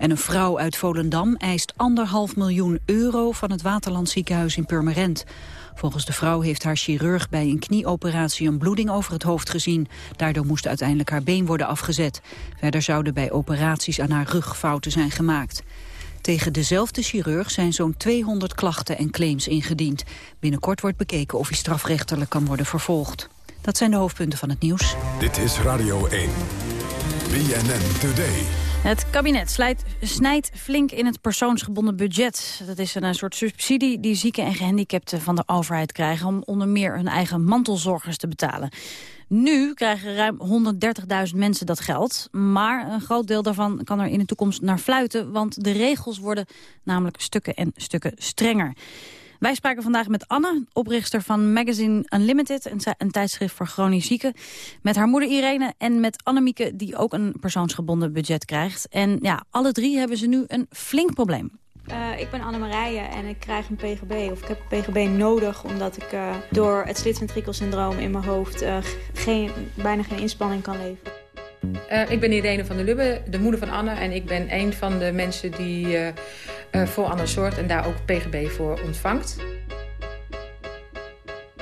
En een vrouw uit Volendam eist anderhalf miljoen euro van het Waterlandziekenhuis in Purmerend. Volgens de vrouw heeft haar chirurg bij een knieoperatie een bloeding over het hoofd gezien. Daardoor moest uiteindelijk haar been worden afgezet. Verder zouden bij operaties aan haar rug fouten zijn gemaakt. Tegen dezelfde chirurg zijn zo'n 200 klachten en claims ingediend. Binnenkort wordt bekeken of hij strafrechtelijk kan worden vervolgd. Dat zijn de hoofdpunten van het nieuws. Dit is Radio 1. BNN Today. Het kabinet snijdt flink in het persoonsgebonden budget. Dat is een soort subsidie die zieken en gehandicapten van de overheid krijgen... om onder meer hun eigen mantelzorgers te betalen. Nu krijgen ruim 130.000 mensen dat geld. Maar een groot deel daarvan kan er in de toekomst naar fluiten... want de regels worden namelijk stukken en stukken strenger. Wij spraken vandaag met Anne, oprichter van Magazine Unlimited... een, een tijdschrift voor chronisch zieken. Met haar moeder Irene en met Annemieke... die ook een persoonsgebonden budget krijgt. En ja, alle drie hebben ze nu een flink probleem. Uh, ik ben Annemarije en ik krijg een PGB. Of ik heb een PGB nodig omdat ik uh, door het slitventrikelsyndroom in mijn hoofd... Uh, geen, bijna geen inspanning kan leveren. Uh, ik ben Irene van der Lubbe, de moeder van Anne. En ik ben een van de mensen die voor Anne zorgt en daar ook PGB voor ontvangt.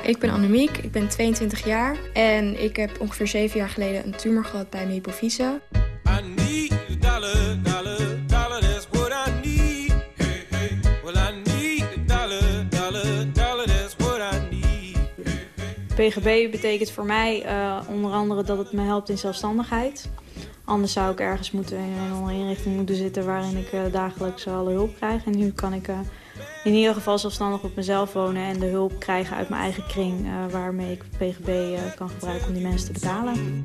Ik ben Annemiek, ik ben 22 jaar. En ik heb ongeveer 7 jaar geleden een tumor gehad bij mijn hypofyse. PGB betekent voor mij uh, onder andere dat het me helpt in zelfstandigheid. Anders zou ik ergens moeten in een inrichting moeten zitten waarin ik uh, dagelijks alle hulp krijg. En nu kan ik uh, in ieder geval zelfstandig op mezelf wonen en de hulp krijgen uit mijn eigen kring. waarmee ik PGB kan gebruiken om die mensen te betalen.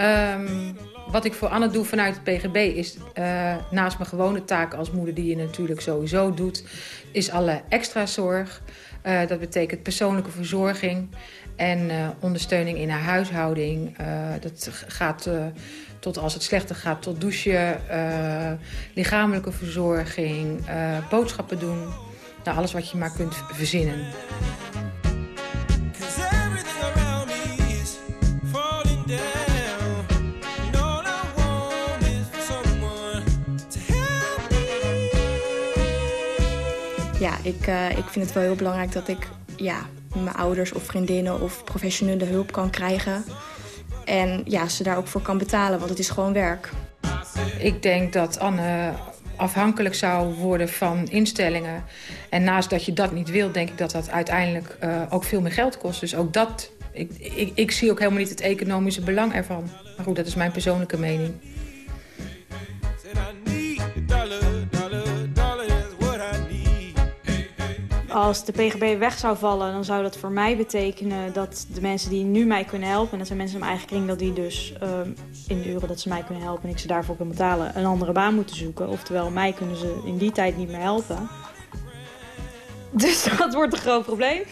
Um, wat ik voor Anne doe vanuit het PGB is naast mijn gewone taken als moeder die je natuurlijk sowieso doet, is alle extra zorg. Dat betekent persoonlijke verzorging. En eh, ondersteuning in haar huishouding. Eh, dat gaat eh, tot als het slechter gaat, tot douchen, eh, lichamelijke verzorging, eh, boodschappen doen. Nou, alles wat je maar kunt verzinnen. Ja, ik, eh, ik vind het wel heel belangrijk dat ik ja, mijn ouders of vriendinnen of professionele hulp kan krijgen. En ja, ze daar ook voor kan betalen, want het is gewoon werk. Ik denk dat Anne afhankelijk zou worden van instellingen. En naast dat je dat niet wil, denk ik dat dat uiteindelijk eh, ook veel meer geld kost. Dus ook dat, ik, ik, ik zie ook helemaal niet het economische belang ervan. Maar goed, dat is mijn persoonlijke mening. Als de PGB weg zou vallen, dan zou dat voor mij betekenen dat de mensen die nu mij kunnen helpen, en dat zijn mensen in mijn eigen kring, dat die dus ehm, in de uren dat ze mij kunnen helpen en ik ze daarvoor kan betalen, een andere baan moeten zoeken. Oftewel, mij kunnen ze in die tijd niet meer helpen. Dus dat wordt een groot probleem.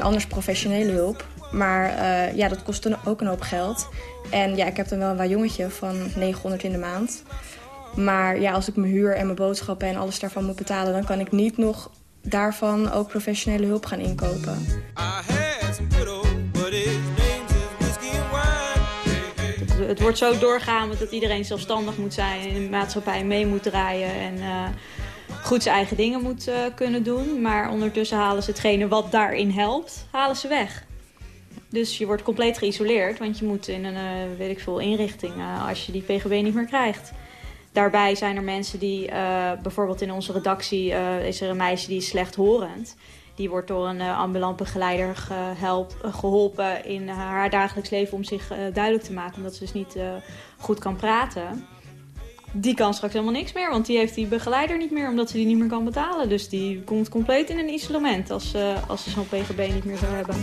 En anders professionele hulp. Maar eh, ja, dat kost ook een hoop geld. En ja, ik heb dan wel een waar jongetje van 900 in de maand. Maar ja, als ik mijn huur en mijn boodschappen en alles daarvan moet betalen... dan kan ik niet nog daarvan ook professionele hulp gaan inkopen. Het, het wordt zo doorgaan dat iedereen zelfstandig moet zijn... en in de maatschappij mee moet draaien en eh, goed zijn eigen dingen moet eh, kunnen doen. Maar ondertussen halen ze hetgene wat daarin helpt, halen ze weg. Dus je wordt compleet geïsoleerd, want je moet in een, eh, weet ik veel, inrichting eh, als je die PGB niet meer krijgt. Daarbij zijn er mensen die, bijvoorbeeld in onze redactie is er een meisje die is slechthorend. Die wordt door een ambulant begeleider gehelp, eh, geholpen in haar dagelijks leven om zich duidelijk te maken. Omdat ze dus niet goed kan praten. Die kan straks helemaal niks meer, want die heeft die begeleider niet meer omdat ze die niet meer kan betalen. Dus die komt compleet in een isolement als, eh, als ze zo'n PGB niet meer zou hebben.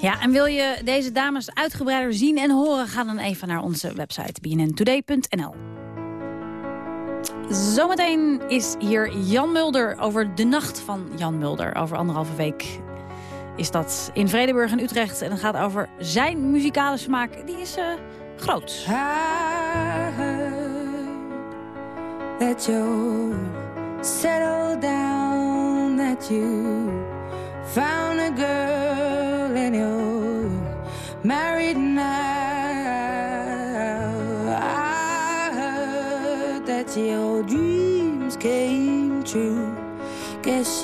Ja, en wil je deze dames uitgebreider zien en horen... ga dan even naar onze website bnntoday.nl. Zometeen is hier Jan Mulder over de nacht van Jan Mulder. Over anderhalve week is dat in Vredeburg en Utrecht. En het gaat over zijn muzikale smaak. Die is eh, groot. I heard that down, that you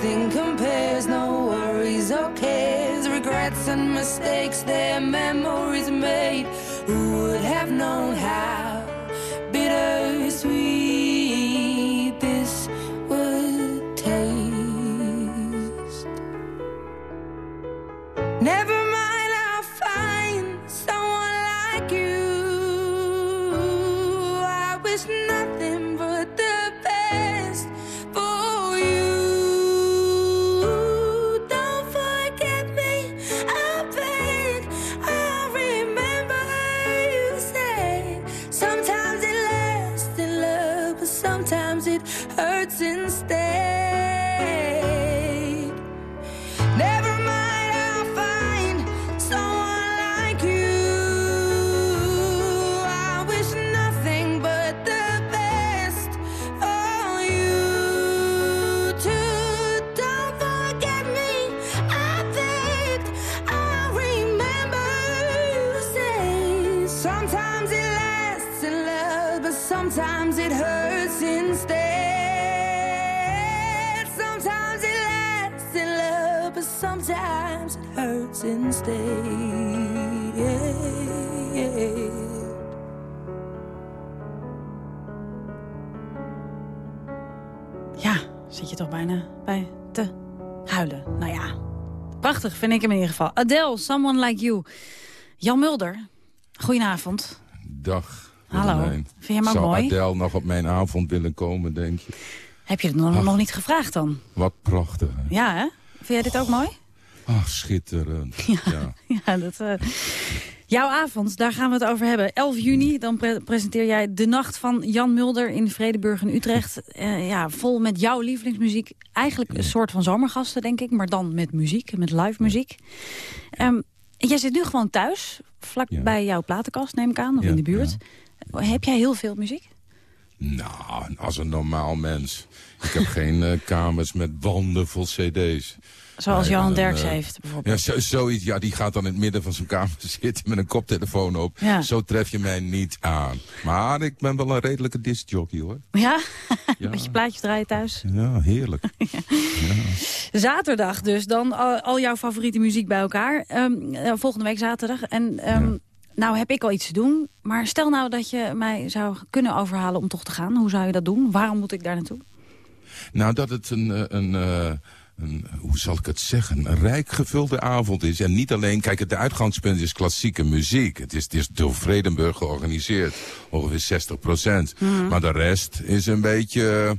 think I'm Ja, zit je toch bijna bij te huilen. Nou ja, prachtig vind ik hem in ieder geval. Adele, Someone Like You. Jan Mulder, goedenavond. Dag. Hallo. Vind je hem ook Zou mooi? Adele nog op mijn avond willen komen, denk je? Heb je het nog, nog niet gevraagd dan? Wat prachtig. hè? Ja, hè? Vind jij dit ook mooi? Ach, schitterend. Ja. Ja, dat... eh, Jouw avond, daar gaan we het over hebben. 11 juni, dan pre- presenteer jij De Nacht van Jan Mulder in Vredeburg in Utrecht. Eh, ja, vol met jouw lievelingsmuziek. Eigenlijk een soort van zomergasten, denk ik. Maar dan met muziek, met live muziek. Ehm, jij zit nu gewoon thuis, vlak bij jouw platenkast, neem ik aan. Of Ja, in de buurt. Heb jij heel veel muziek? Nou, als een normaal mens. Ik heb geen eh, kamers met wanden vol cd's. Zoals Nee, Johan Derks eh, heeft, bijvoorbeeld. Ja, zo, zoiets, ja, die gaat dan in het midden van zijn kamer zitten met een koptelefoon op. Ja. Zo tref je mij niet aan. Maar ik ben wel een redelijke discjockey, hoor. Ja? Een beetje plaatjes draaien thuis. Ja, heerlijk. Zaterdag dus, dan al, al jouw favoriete muziek bij elkaar. Ehm, eh, volgende week zaterdag. En ehm, nou heb ik al iets te doen. Maar stel nou dat je mij zou kunnen overhalen om toch te gaan. Hoe zou je dat doen? Waarom moet ik daar naartoe? Nou, dat het een, eh, een, een, hoe zal ik het zeggen, een rijk gevulde avond is. En niet alleen, kijk, het uitgangspunt is klassieke muziek. Het is, het is door Vredenburg georganiseerd, ongeveer 60 procent. Mhm. Maar de rest is een beetje eh,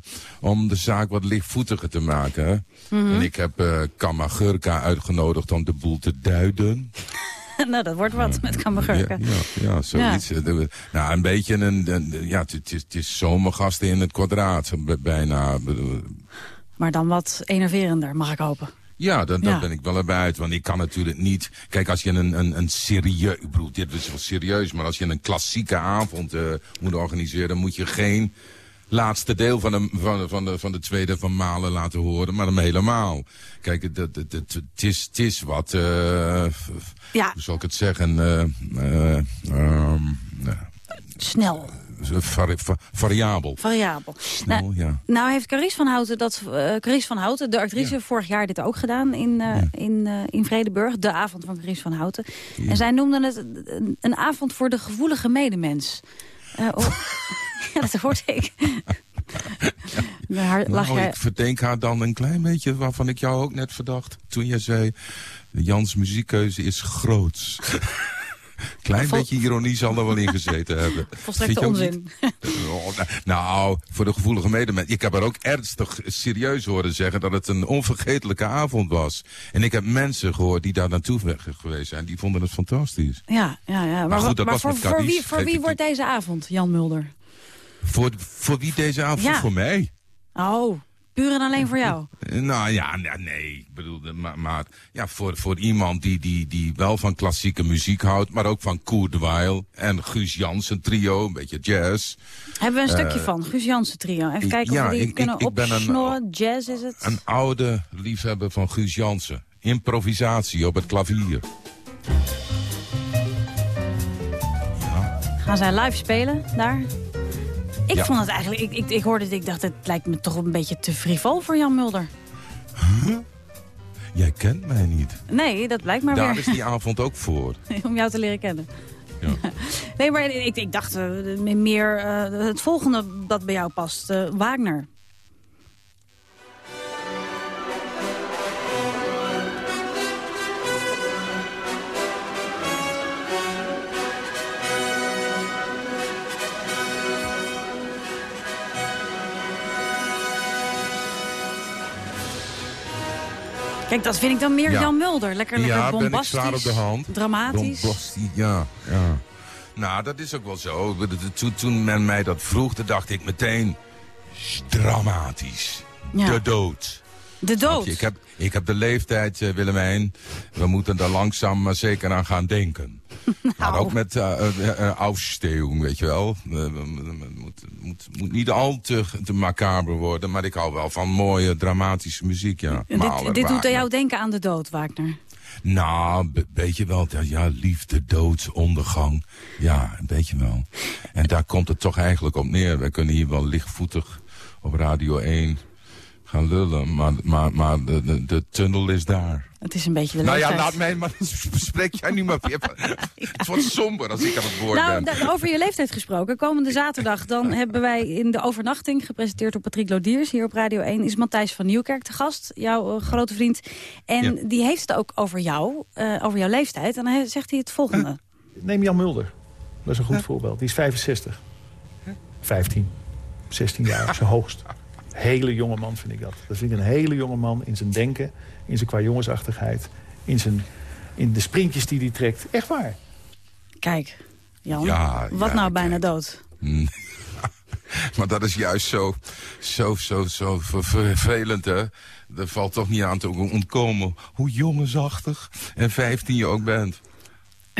om de zaak wat lichtvoetiger te maken. Mhm. En ik heb eh Kamagurka uitgenodigd om de boel te duiden. nou, dat wordt wat met Kammergurken. Ja, ja, ja, zoiets. Eh, de- Nou, een beetje een, een- ja, het, is, het is zomergasten in het kwadraat, bijna. Maar dan wat enerverender, mag ik hopen. Ja, dan, dan Ja. ben ik wel erbij uit. Want ik kan natuurlijk niet... Kijk, als je een, een, een serieus... Ik bedoel, dit is wel serieus. Maar als je een klassieke avond eh, moet organiseren... dan moet je geen laatste deel van de, van, de, van, de, van de tweede van Malen laten horen. Maar dan helemaal. Kijk, het, is, is wat... eh, Ja. Hoe zal ik het zeggen? eh, Snel, vari- va- variabel. variabel. Snel, nou, ja. nou heeft Carice van Houten, dat, eh Carice van Houten, de actrice, vorig jaar dit ook gedaan in, eh, in, eh, in Vredeburg. De avond van Carice van Houten. En zij noemden het een, een avond voor de gevoelige medemens. Eh, oh, ja, dat hoorde ik. Nou, jij... ik verdenk haar dan een klein beetje waarvan ik jou ook net verdacht. Toen je zei, Jans muziekkeuze is groots. Klein Vol- beetje ironie zal er wel in gezeten hebben. Volstrekte onzin. Oh, nou, nou, voor de gevoelige medemens. Ik heb er ook ernstig serieus horen zeggen dat het een onvergetelijke avond was. En ik heb mensen gehoord die daar naartoe geweest zijn. Die vonden het fantastisch. Ja, ja, ja. Maar, goed, dat maar was voor, met voor wie, voor wie wordt deze avond, Jan Mulder? Voor, voor wie deze avond? Ja. Voor mij. Oh, puur en alleen voor jou. Eh, Nou ja, nee, ik bedoel, maar, maar ja, voor, voor iemand die, die, die wel van klassieke muziek houdt, maar ook van Koer de Weil en Guus Jansen trio, een beetje jazz. Hebben we een stukje Eh, van, Guus Jansen trio. Even kijken ja, of we die ik- kunnen ik- ik ben een-. Jazz is het. Een oude liefhebber van Guus Jansen. Improvisatie op het klavier. Gaan zij live spelen daar? Ik Ja. vond het eigenlijk, ik, ik, ik hoorde het, ik dacht, het lijkt me toch een beetje te frivol voor Jan Mulder. Jij kent mij niet. Nee, dat blijkt maar Daar weer. is die avond ook voor. Om jou te leren kennen. nee, maar ik, ik dacht eh, meer eh, het volgende dat bij jou past. eh, Wagner. Kijk, dat vind ik dan meer Ja. Jan Mulder. Lekker, lekker ja, ben ik bombastisch. zwaar op de hand. Dramatisch. Bombastisch, ja, ja. Nou, dat is ook wel zo. Toen, men mij dat vroeg, dacht ik meteen... Dramatisch. De dood. De dood. je? Ik heb, ik heb de leeftijd, eh, Willemijn. We moeten daar langzaam maar zeker aan gaan denken. Maar ook met uh, uh, weet je wel. Eh, we- we- we- moet, moet, moet niet al te, te macaber worden. Maar ik hou wel van mooie, dramatische muziek, ja. Mahler, Dit, dit doet jou denken aan de dood, Wagner. Nou, een beetje wel. Ja, Ja, liefde, dood, ondergang. Ja, een beetje wel. En daar komt het toch eigenlijk op neer. We kunnen hier wel lichtvoetig op Radio 1 gaan lullen. Maar, maar, maar de, de, de tunnel is daar. Het is een beetje de nou ja, laat mij maar. Spreek jij nu maar weer. Het wordt somber als ik aan het woord Nou, ben. da- over je leeftijd gesproken. Komende zaterdag dan hebben wij in de overnachting... gepresenteerd door Patrick Lodiers hier op Radio 1... is Matthijs van Nieuwkerk te gast, jouw eh, grote vriend. En Ja. die heeft het ook over jou, eh, over jouw leeftijd. En dan zegt hij het volgende. Neem Jan Mulder. Dat is een goed voorbeeld. Die is 65. 15, 16 jaar zijn hoogst. Hele jonge man vind ik dat. Dat vind ik een hele jonge man in zijn denken, in zijn qua jongensachtigheid, in, zijn, in de sprintjes die hij trekt. Echt waar. Kijk, Jan, Ja, wat ja, nou bijna dood? Mm. maar dat is juist zo, zo, zo, zo ver- vervelend, hè. Er valt toch niet aan te ontkomen hoe jongensachtig en 15 je ook bent.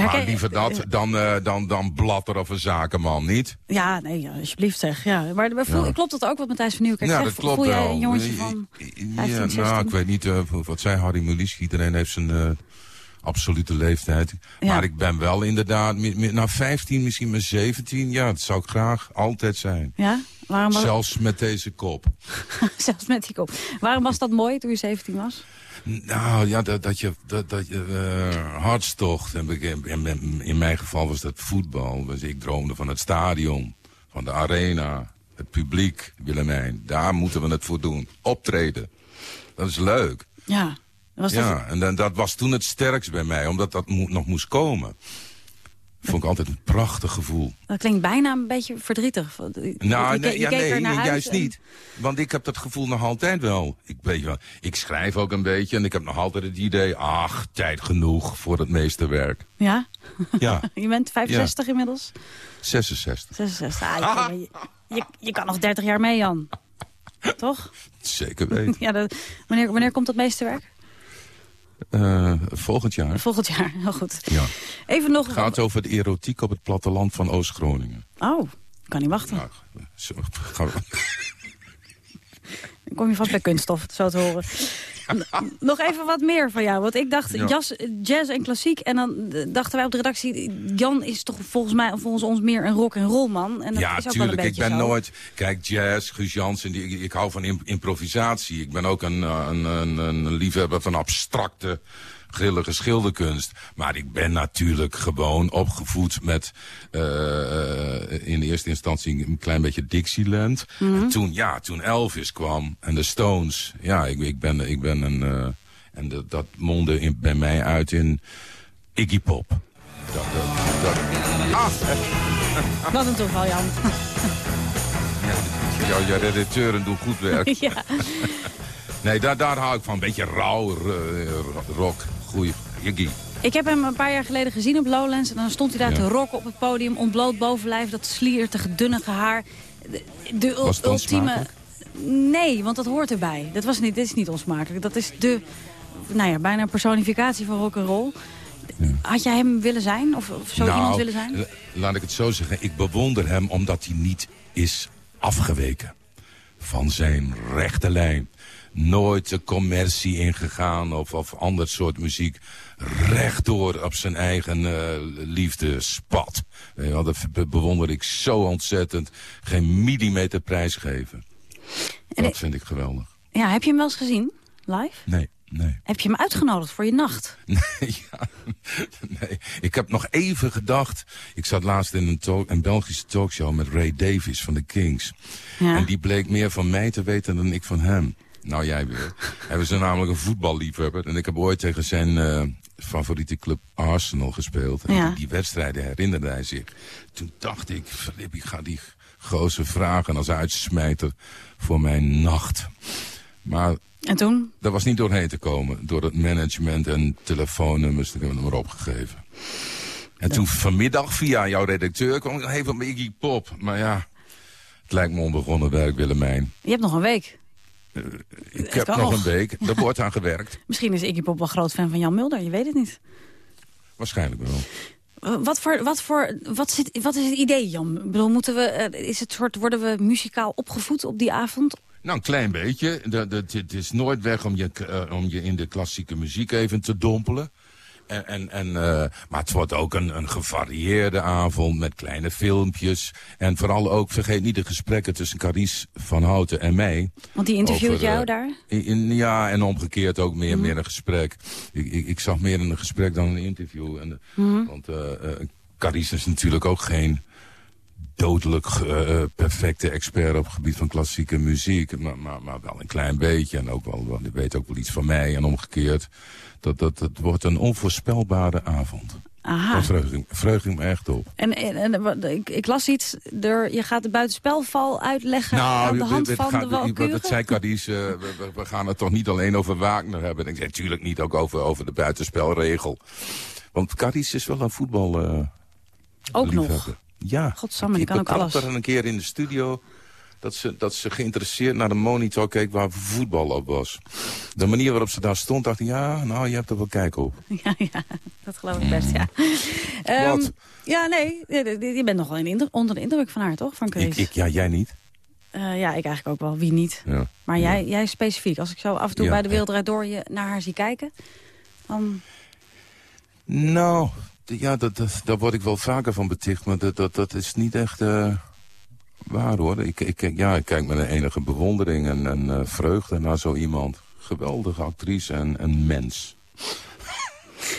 Maar liever dat dan, eh, dan, dan blatter of een zakenman, niet? Ja, nee, alsjeblieft zeg. Ja. Maar, maar voel, Ja. klopt dat ook wat Matthijs van Nieuwkerk ja, zegt? dat klopt Voel jij een jongetje van Ja, 15, 16? nou, ik weet niet eh, wat zei Harry Mulisch. Iedereen heeft zijn eh, absolute leeftijd. Ja. Maar ik ben wel inderdaad, mi- nou 15, misschien maar 17. Ja, dat zou ik graag altijd zijn. Ja? Waarom was, Zelfs met deze kop. zelfs met die kop. Waarom was dat mooi toen je 17 was? Nou ja, dat, dat je, dat, dat je eh, hartstocht. Ik- in mijn geval was dat voetbal. Dus ik droomde van het stadion, van de arena, het publiek, Willemijn. Daar moeten we het voor doen. Optreden. Dat is leuk. Ja. Was ja, dat, en dan, dat was toen het sterkst bij mij, omdat dat mo- nog moest komen. Vond ik altijd een prachtig gevoel. dat klinkt bijna een beetje verdrietig. Nou, je, nee, ja, nee, juist en- niet. Want ik heb dat gevoel nog altijd wel. Ik, weet wel. ik schrijf ook een beetje en ik heb nog altijd het idee... ach, tijd genoeg voor het meeste werk. Ja? Ja, Je bent 65 inmiddels? 66. 66. Ah, je, je, je, je kan nog 30 jaar mee, Jan. Toch? Zeker weten. Ja, dat, wanneer, wanneer komt dat meeste werk? Eh, volgend jaar Volgend jaar, heel goed. Ja. Even nog... gaat over de erotiek op het platteland van Oost-Groningen. Oh, kan niet wachten. Zo, gaan we- Dan kom je vast bij kunststof, zo te horen. Nog even wat meer van jou. Want ik dacht Ja. jazz, jazz en klassiek. En dan dachten wij op de redactie... Jan is toch volgens, mij, volgens ons meer een rock en roll man. En dat ja, is ook wel een tuurlijk. Ik ben zo. nooit... Kijk, jazz, Guus Jansen, die, ik, hou van im- improvisatie. Ik ben ook een, eh, een, een, een liefhebber van abstracte, grillige schilderkunst. Maar ik ben natuurlijk gewoon opgevoed met... eh, eh, in eerste instantie een klein beetje Dixieland. Mhm. En toen, ja, toen Elvis kwam en de Stones. Ja, ik, ik, ben, ik ben een... eh, en dat, dat mondde in, bij mij uit in Iggy Pop. Dat, dat, dat. Ah! Wat een toeval, Jan. Ja, jouw, jouw redacteuren doen goed werk. ja. Nee, daar, daar hou ik van. Een beetje rauw rock. Goeie. Jiggy. Ik heb hem een paar jaar geleden gezien op Lowlands. En dan stond hij daar Ja. te rocken op het podium. Ontbloot bovenlijf, dat sliertige, dunnige haar. De, Was ultieme... Nee, want dat hoort erbij. Dat was niet, dit is niet onsmakelijk. Dat is de, nou ja, bijna personificatie van rock and roll. Had jij hem willen zijn? Of, of zo iemand willen zijn? la- laat ik het zo zeggen. Ik bewonder hem omdat hij niet is afgeweken van zijn rechte lijn. Nooit de commercie ingegaan of, of ander soort muziek. Rechtdoor op zijn eigen eh, liefde spat. Ja, dat be- bewonder ik zo ontzettend. Geen millimeter prijs geven. Dat vind ik geweldig. Ja, heb je hem wel eens gezien? Live? Nee, nee. Heb je hem uitgenodigd voor je nacht? ja, nee. Ik heb nog even gedacht. Ik zat laatst in een, talk, een Belgische talkshow met Ray Davies van de Kings. Ja. En die bleek meer van mij te weten dan ik van hem. Nou, jij weer. Hij was namelijk een voetballiefhebber. En ik heb ooit tegen zijn eh, favoriete club Arsenal gespeeld. En Ja. die, wedstrijden herinnerde hij zich. Toen dacht ik, Flip, ik ga die gozer vragen als uitsmijter voor mijn nacht. Maar En toen? daar was niet doorheen te komen. Door het management en telefoonnummers. Ik heb hem maar opgegeven. En toen vanmiddag via jouw redacteur kwam ik even op Iggy Pop. Maar ja, het lijkt me onbegonnen werk, Willemijn. Je hebt nog een week. Ik heb nog een week. Daar wordt aan gewerkt. Misschien is Iggy Pop wel groot fan van Jan Mulder. Je weet het niet. Waarschijnlijk wel. Uh, Wat, voor, wat, voor, wat, zit, wat is het idee, Jan? Ik bedoel, moeten we, eh, is het soort, worden we muzikaal opgevoed op die avond? Nou, een klein beetje. De, het is nooit weg om je, eh, om je in de klassieke muziek even te dompelen. En, en, en, eh, maar het wordt ook een, een gevarieerde avond met kleine filmpjes. En vooral ook, vergeet niet de gesprekken tussen Carice van Houten en mij. Want die interviewt Over, jou eh, daar? In, ja, en omgekeerd ook meer, Mhm. meer een gesprek. Ik, ik, ik zag meer een gesprek dan een interview. En, Mhm. Want eh, Carice is natuurlijk ook geen dodelijk eh, eh, perfecte expert op het gebied van klassieke muziek. Maar, maar, maar wel een klein beetje. En ook wel, die weet ook wel iets van mij. En omgekeerd. Dat, dat, dat wordt een onvoorspelbare avond. Aha. Daar vreug ik, vreug ik me echt op. En, en, en wat- ik, ik las iets, er, je gaat de buitenspelval uitleggen aan de hand dit van gaat- de dat- zei Cadice, eh, we, gaan het toch niet alleen over Wagner hebben. En ik zei natuurlijk niet ook over, over de buitenspelregel. Want Cadice is wel een voetbal eh, Ook nog. Ja. Godsamme, die kan ook alles. Ik er een keer in de studio dat ze, dat ze geïnteresseerd naar de monitor keek waar voetbal op was. De manier waarop ze daar stond, dacht ik, ja, nou, je hebt er wel kijk op. Ja, ja, dat geloof ik best, ja. Ehm, Wat? Ja, nee, je, je bent nog wel in onder de indruk van haar, toch? Van Ik, ja, jij niet. Eh, ja, ik eigenlijk ook wel. Wie niet? Ja. Maar jij, jij specifiek. Als ik zo af en toe Ja, bij de Wereld Door je naar haar zie kijken... dan... Nou, ja, dat, dat, daar word ik wel vaker van beticht, maar dat, dat, dat is niet echt eh, waar hoor. Ik, ik, ja, ik kijk met een enige bewondering en, en eh, vreugde naar zo iemand. Geweldige actrice en een mens.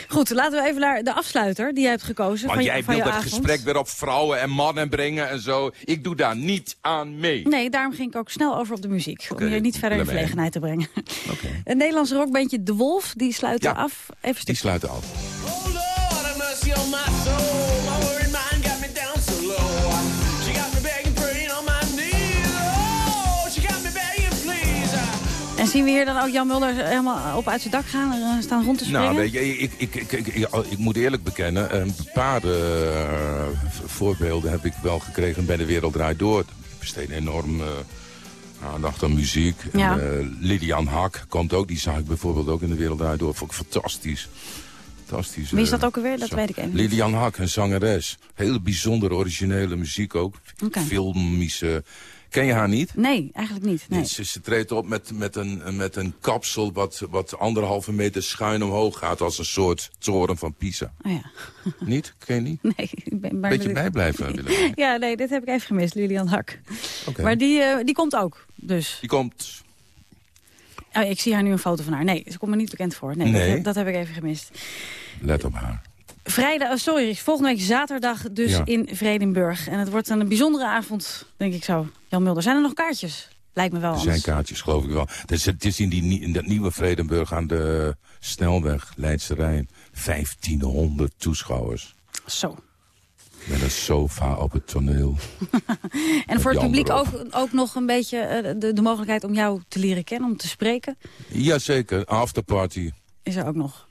Goed, laten we even naar de afsluiter die jij hebt gekozen. Want van jij wilt het gesprek weer op vrouwen en mannen brengen en zo. Ik doe daar niet aan mee. Nee, daarom ging ik ook snel over op de muziek. Om je niet verder in verlegenheid te brengen. Een Nederlandse rockbandje De Wolf, die sluit Ja. af. Even Die sluiten af. Zien we hier dan ook Jan Mulder helemaal op uit zijn dak gaan en eh, staan rond te springen? Nou, weet je, ik, ik, ik, ik, ik, ik moet eerlijk bekennen, een paar eh, v- voorbeelden heb ik wel gekregen bij de Wereld Draait Door. Ik besteed enorm eh, aandacht aan muziek. Ja. En, eh, Lilian Hak komt ook, die zag ik bijvoorbeeld ook in de Wereld Draait Door. Vond ik fantastisch. Fantastisch. Wie is eh, dat ook alweer? Dat weet ik even niet. Lilian Hak, een zangeres. Hele bijzondere originele muziek ook. Oké. Filmische. Ken je haar niet? Nee, eigenlijk niet. Nee. Ze, ze treedt op met, met, een, met een kapsel wat, wat anderhalve meter schuin omhoog gaat... als een soort toren van Pisa. Oh ja. Niet? Ken je niet? Nee, ik ben maar Beetje bijblijven willen. Ja, nee, dit heb ik even gemist, Lilian Hak. Oké. Maar die, eh, die komt ook, dus. Die komt... Oh, ik zie haar nu een foto van haar. Nee, ze komt me niet bekend voor. Nee, Nee. Dat, heb, dat heb ik even gemist. Let op haar. Vrijdag, oh, sorry, volgende week zaterdag dus Ja. in Vredenburg. En het wordt een bijzondere avond, denk ik zo. Jan Mulder, zijn er nog kaartjes? Lijkt me wel. Er anders. zijn kaartjes, geloof ik wel. Het is, het is in, die, in dat nieuwe Vredenburg aan de snelweg Leidse Rijn. 1500 toeschouwers. Zo. Met een sofa op het toneel. En voor het publiek ook, ook nog een beetje eh, de, de mogelijkheid om jou te leren kennen, om te spreken. Jazeker, afterparty. Is er ook nog.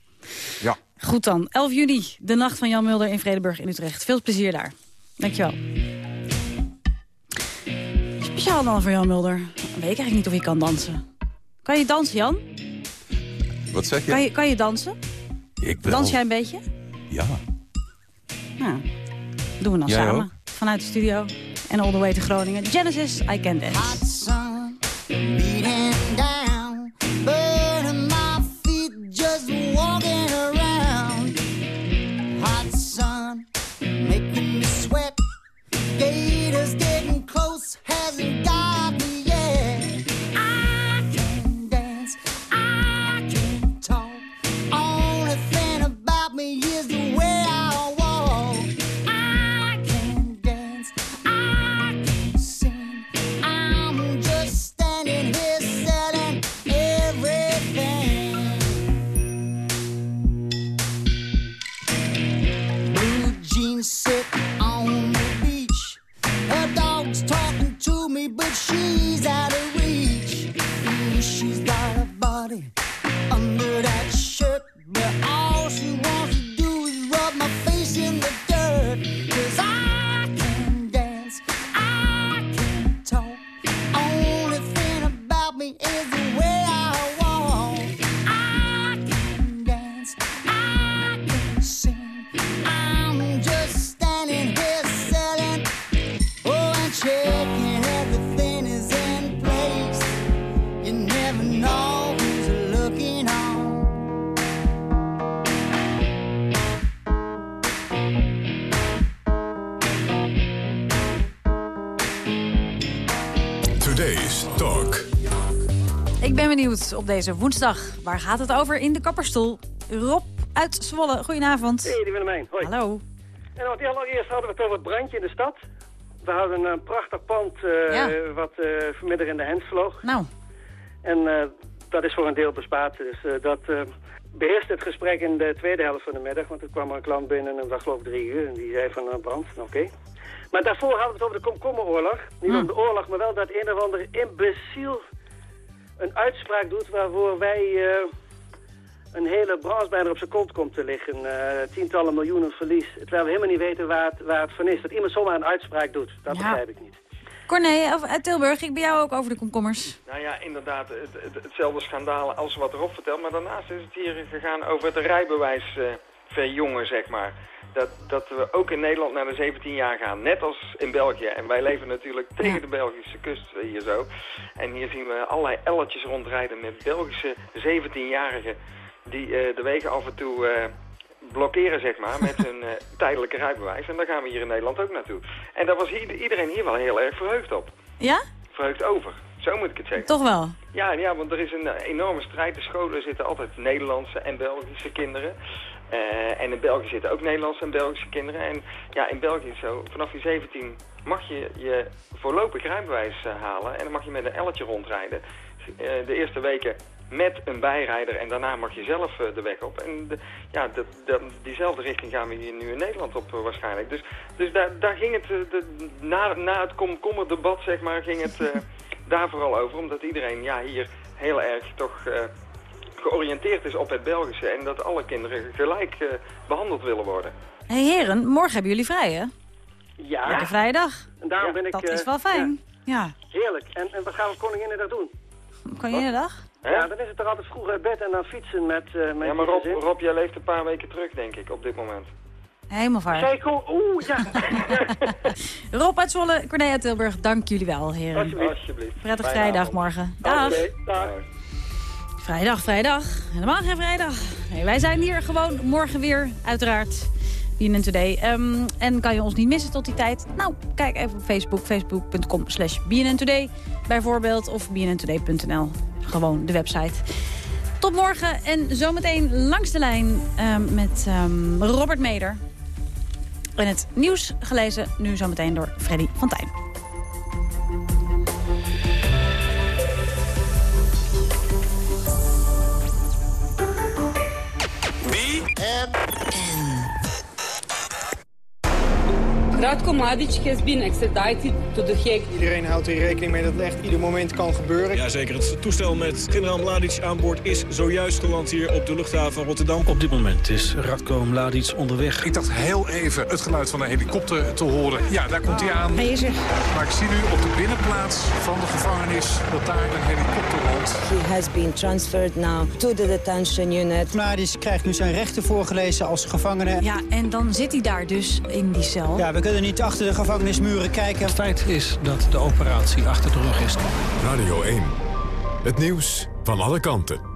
Ja. Goed dan, 11 juni, de nacht van Jan Mulder in Vredeburg in Utrecht. Veel plezier daar. Dankjewel. Speciaal dan voor Jan Mulder. Weet ik eigenlijk niet of je kan dansen. Kan je dansen, Jan? Wat zeg je? Kan je, kan je dansen? Ik wel. Dans jij een beetje? Ja. Nou, doen we dan Jij samen. ook? Vanuit de studio. En all the way to Groningen. Genesis, I Can Dance. Talk. Ik ben benieuwd op deze woensdag. Waar gaat het over in de kapperstoel? Rob uit Zwolle, goedenavond. Hey, die Willemijn. Hoi. Hallo. En wat allereerst hadden we het over het brandje in de stad. We hadden een prachtig pand eh, Ja. wat eh, vanmiddag in de hens vloog. Nou. En eh, dat is voor een deel bespaard. Dus eh, dat eh beheerst het gesprek in de tweede helft van de middag. Want er kwam er een klant binnen en dat was geloof ik drie uur. En die zei van brand, oké. Maar daarvoor hadden we het over de komkommeroorlog. Niet om de oorlog, maar wel dat een of andere imbeciel een uitspraak doet waarvoor wij eh, een hele branche bijna op zijn kont komt te liggen. eh, tientallen miljoenen verlies. Terwijl we helemaal niet weten waar het, waar het van is. Dat iemand zomaar een uitspraak doet, dat Ja. begrijp ik niet. Corné of- uit Tilburg, ik ben jou ook over de komkommers. Nou ja, inderdaad, het, het- hetzelfde schandaal als wat erop vertelt. Maar daarnaast is het hier gegaan over het rijbewijs eh, verjongen, zeg maar. Dat, dat we ook in Nederland naar de 17 jaar gaan, net als in België. En wij leven natuurlijk tegen de Belgische kust eh, hier zo. En hier zien we allerlei elletjes rondrijden met Belgische 17-jarigen... die eh, de wegen af en toe eh, blokkeren, zeg maar, met hun tijdelijke rijbewijs. En daar gaan we hier in Nederland ook naartoe. En daar was hier, iedereen hier wel heel erg verheugd op. Ja? Verheugd over, zo moet ik het zeggen. Toch wel? Ja, ja, want er is een enorme strijd. De scholen zitten altijd Nederlandse en Belgische kinderen. Eh, en in België zitten ook Nederlandse en Belgische kinderen. En ja, in België is zo, vanaf je 17 mag je je voorlopig rijbewijs eh, halen. En dan mag je met een elletje rondrijden. Eh, de eerste weken met een bijrijder en daarna mag je zelf de weg op. En ja, de, de- diezelfde richting gaan we hier nu in Nederland op waarschijnlijk. Dus, dus daar, daar ging het, na, na het komkommerdebat zeg maar, ging het daar vooral over. Omdat iedereen ja, hier heel erg toch georiënteerd is op het Belgische. En dat alle kinderen gelijk eh, behandeld willen worden. Hé hey heren, morgen hebben jullie vrij hè? Ja. Lekker vrije dag. En daarom ben ik... Dat eh, is wel fijn. Ja. Heerlijk. En, en wat gaan we Koninginnedag doen? Kan je de dag? Ja, dan is het er altijd vroeg uit bed en dan fietsen met, eh met Ja, maar Rob, gezin. Rob, jij leeft een paar weken terug, denk ik, op dit moment. Helemaal vaar. Kijk, oh, oeh, ja. Rob uit Zwolle, uit Tilburg, dank jullie wel heren. Alsjeblieft. Alsjeblieft. Prettig Fijne vrijdag avond. morgen. Dag. Oké, dag. Vrijdag, vrijdag. Helemaal geen vrijdag. Nee, wij zijn hier gewoon morgen weer, uiteraard. BNN Today. Ehm, en kan je ons niet missen tot die tijd? Nou, kijk even op Facebook. Facebook.com slash BNN Today bijvoorbeeld. Of bnntoday.nl. Gewoon de website. Tot morgen en zometeen langs de lijn ehm, met ehm, Robert Meder. En het nieuws gelezen nu zometeen door Freddy van Tijn. and Radko Mladic has been extradited to the Hague. Iedereen houdt er rekening mee dat het echt ieder moment kan gebeuren. Ja, zeker. Het toestel met generaal Mladic aan boord is zojuist geland hier op de luchthaven Rotterdam. Op dit moment is Radko Mladic onderweg. Ik dacht heel even het geluid van een helikopter te horen. Ja, daar komt hij aan. Hij is er. Maar ik zie nu op de binnenplaats van de gevangenis dat daar een helikopter landt. He has been transferred now to the detention unit. Mladic krijgt nu zijn rechten voorgelezen als gevangene. Ja, en dan zit hij daar dus in die cel. Ja, we kunnen niet achter de gevangenismuren kijken. Het feit is dat de operatie achter de rug is. Radio 1. Het nieuws van alle kanten.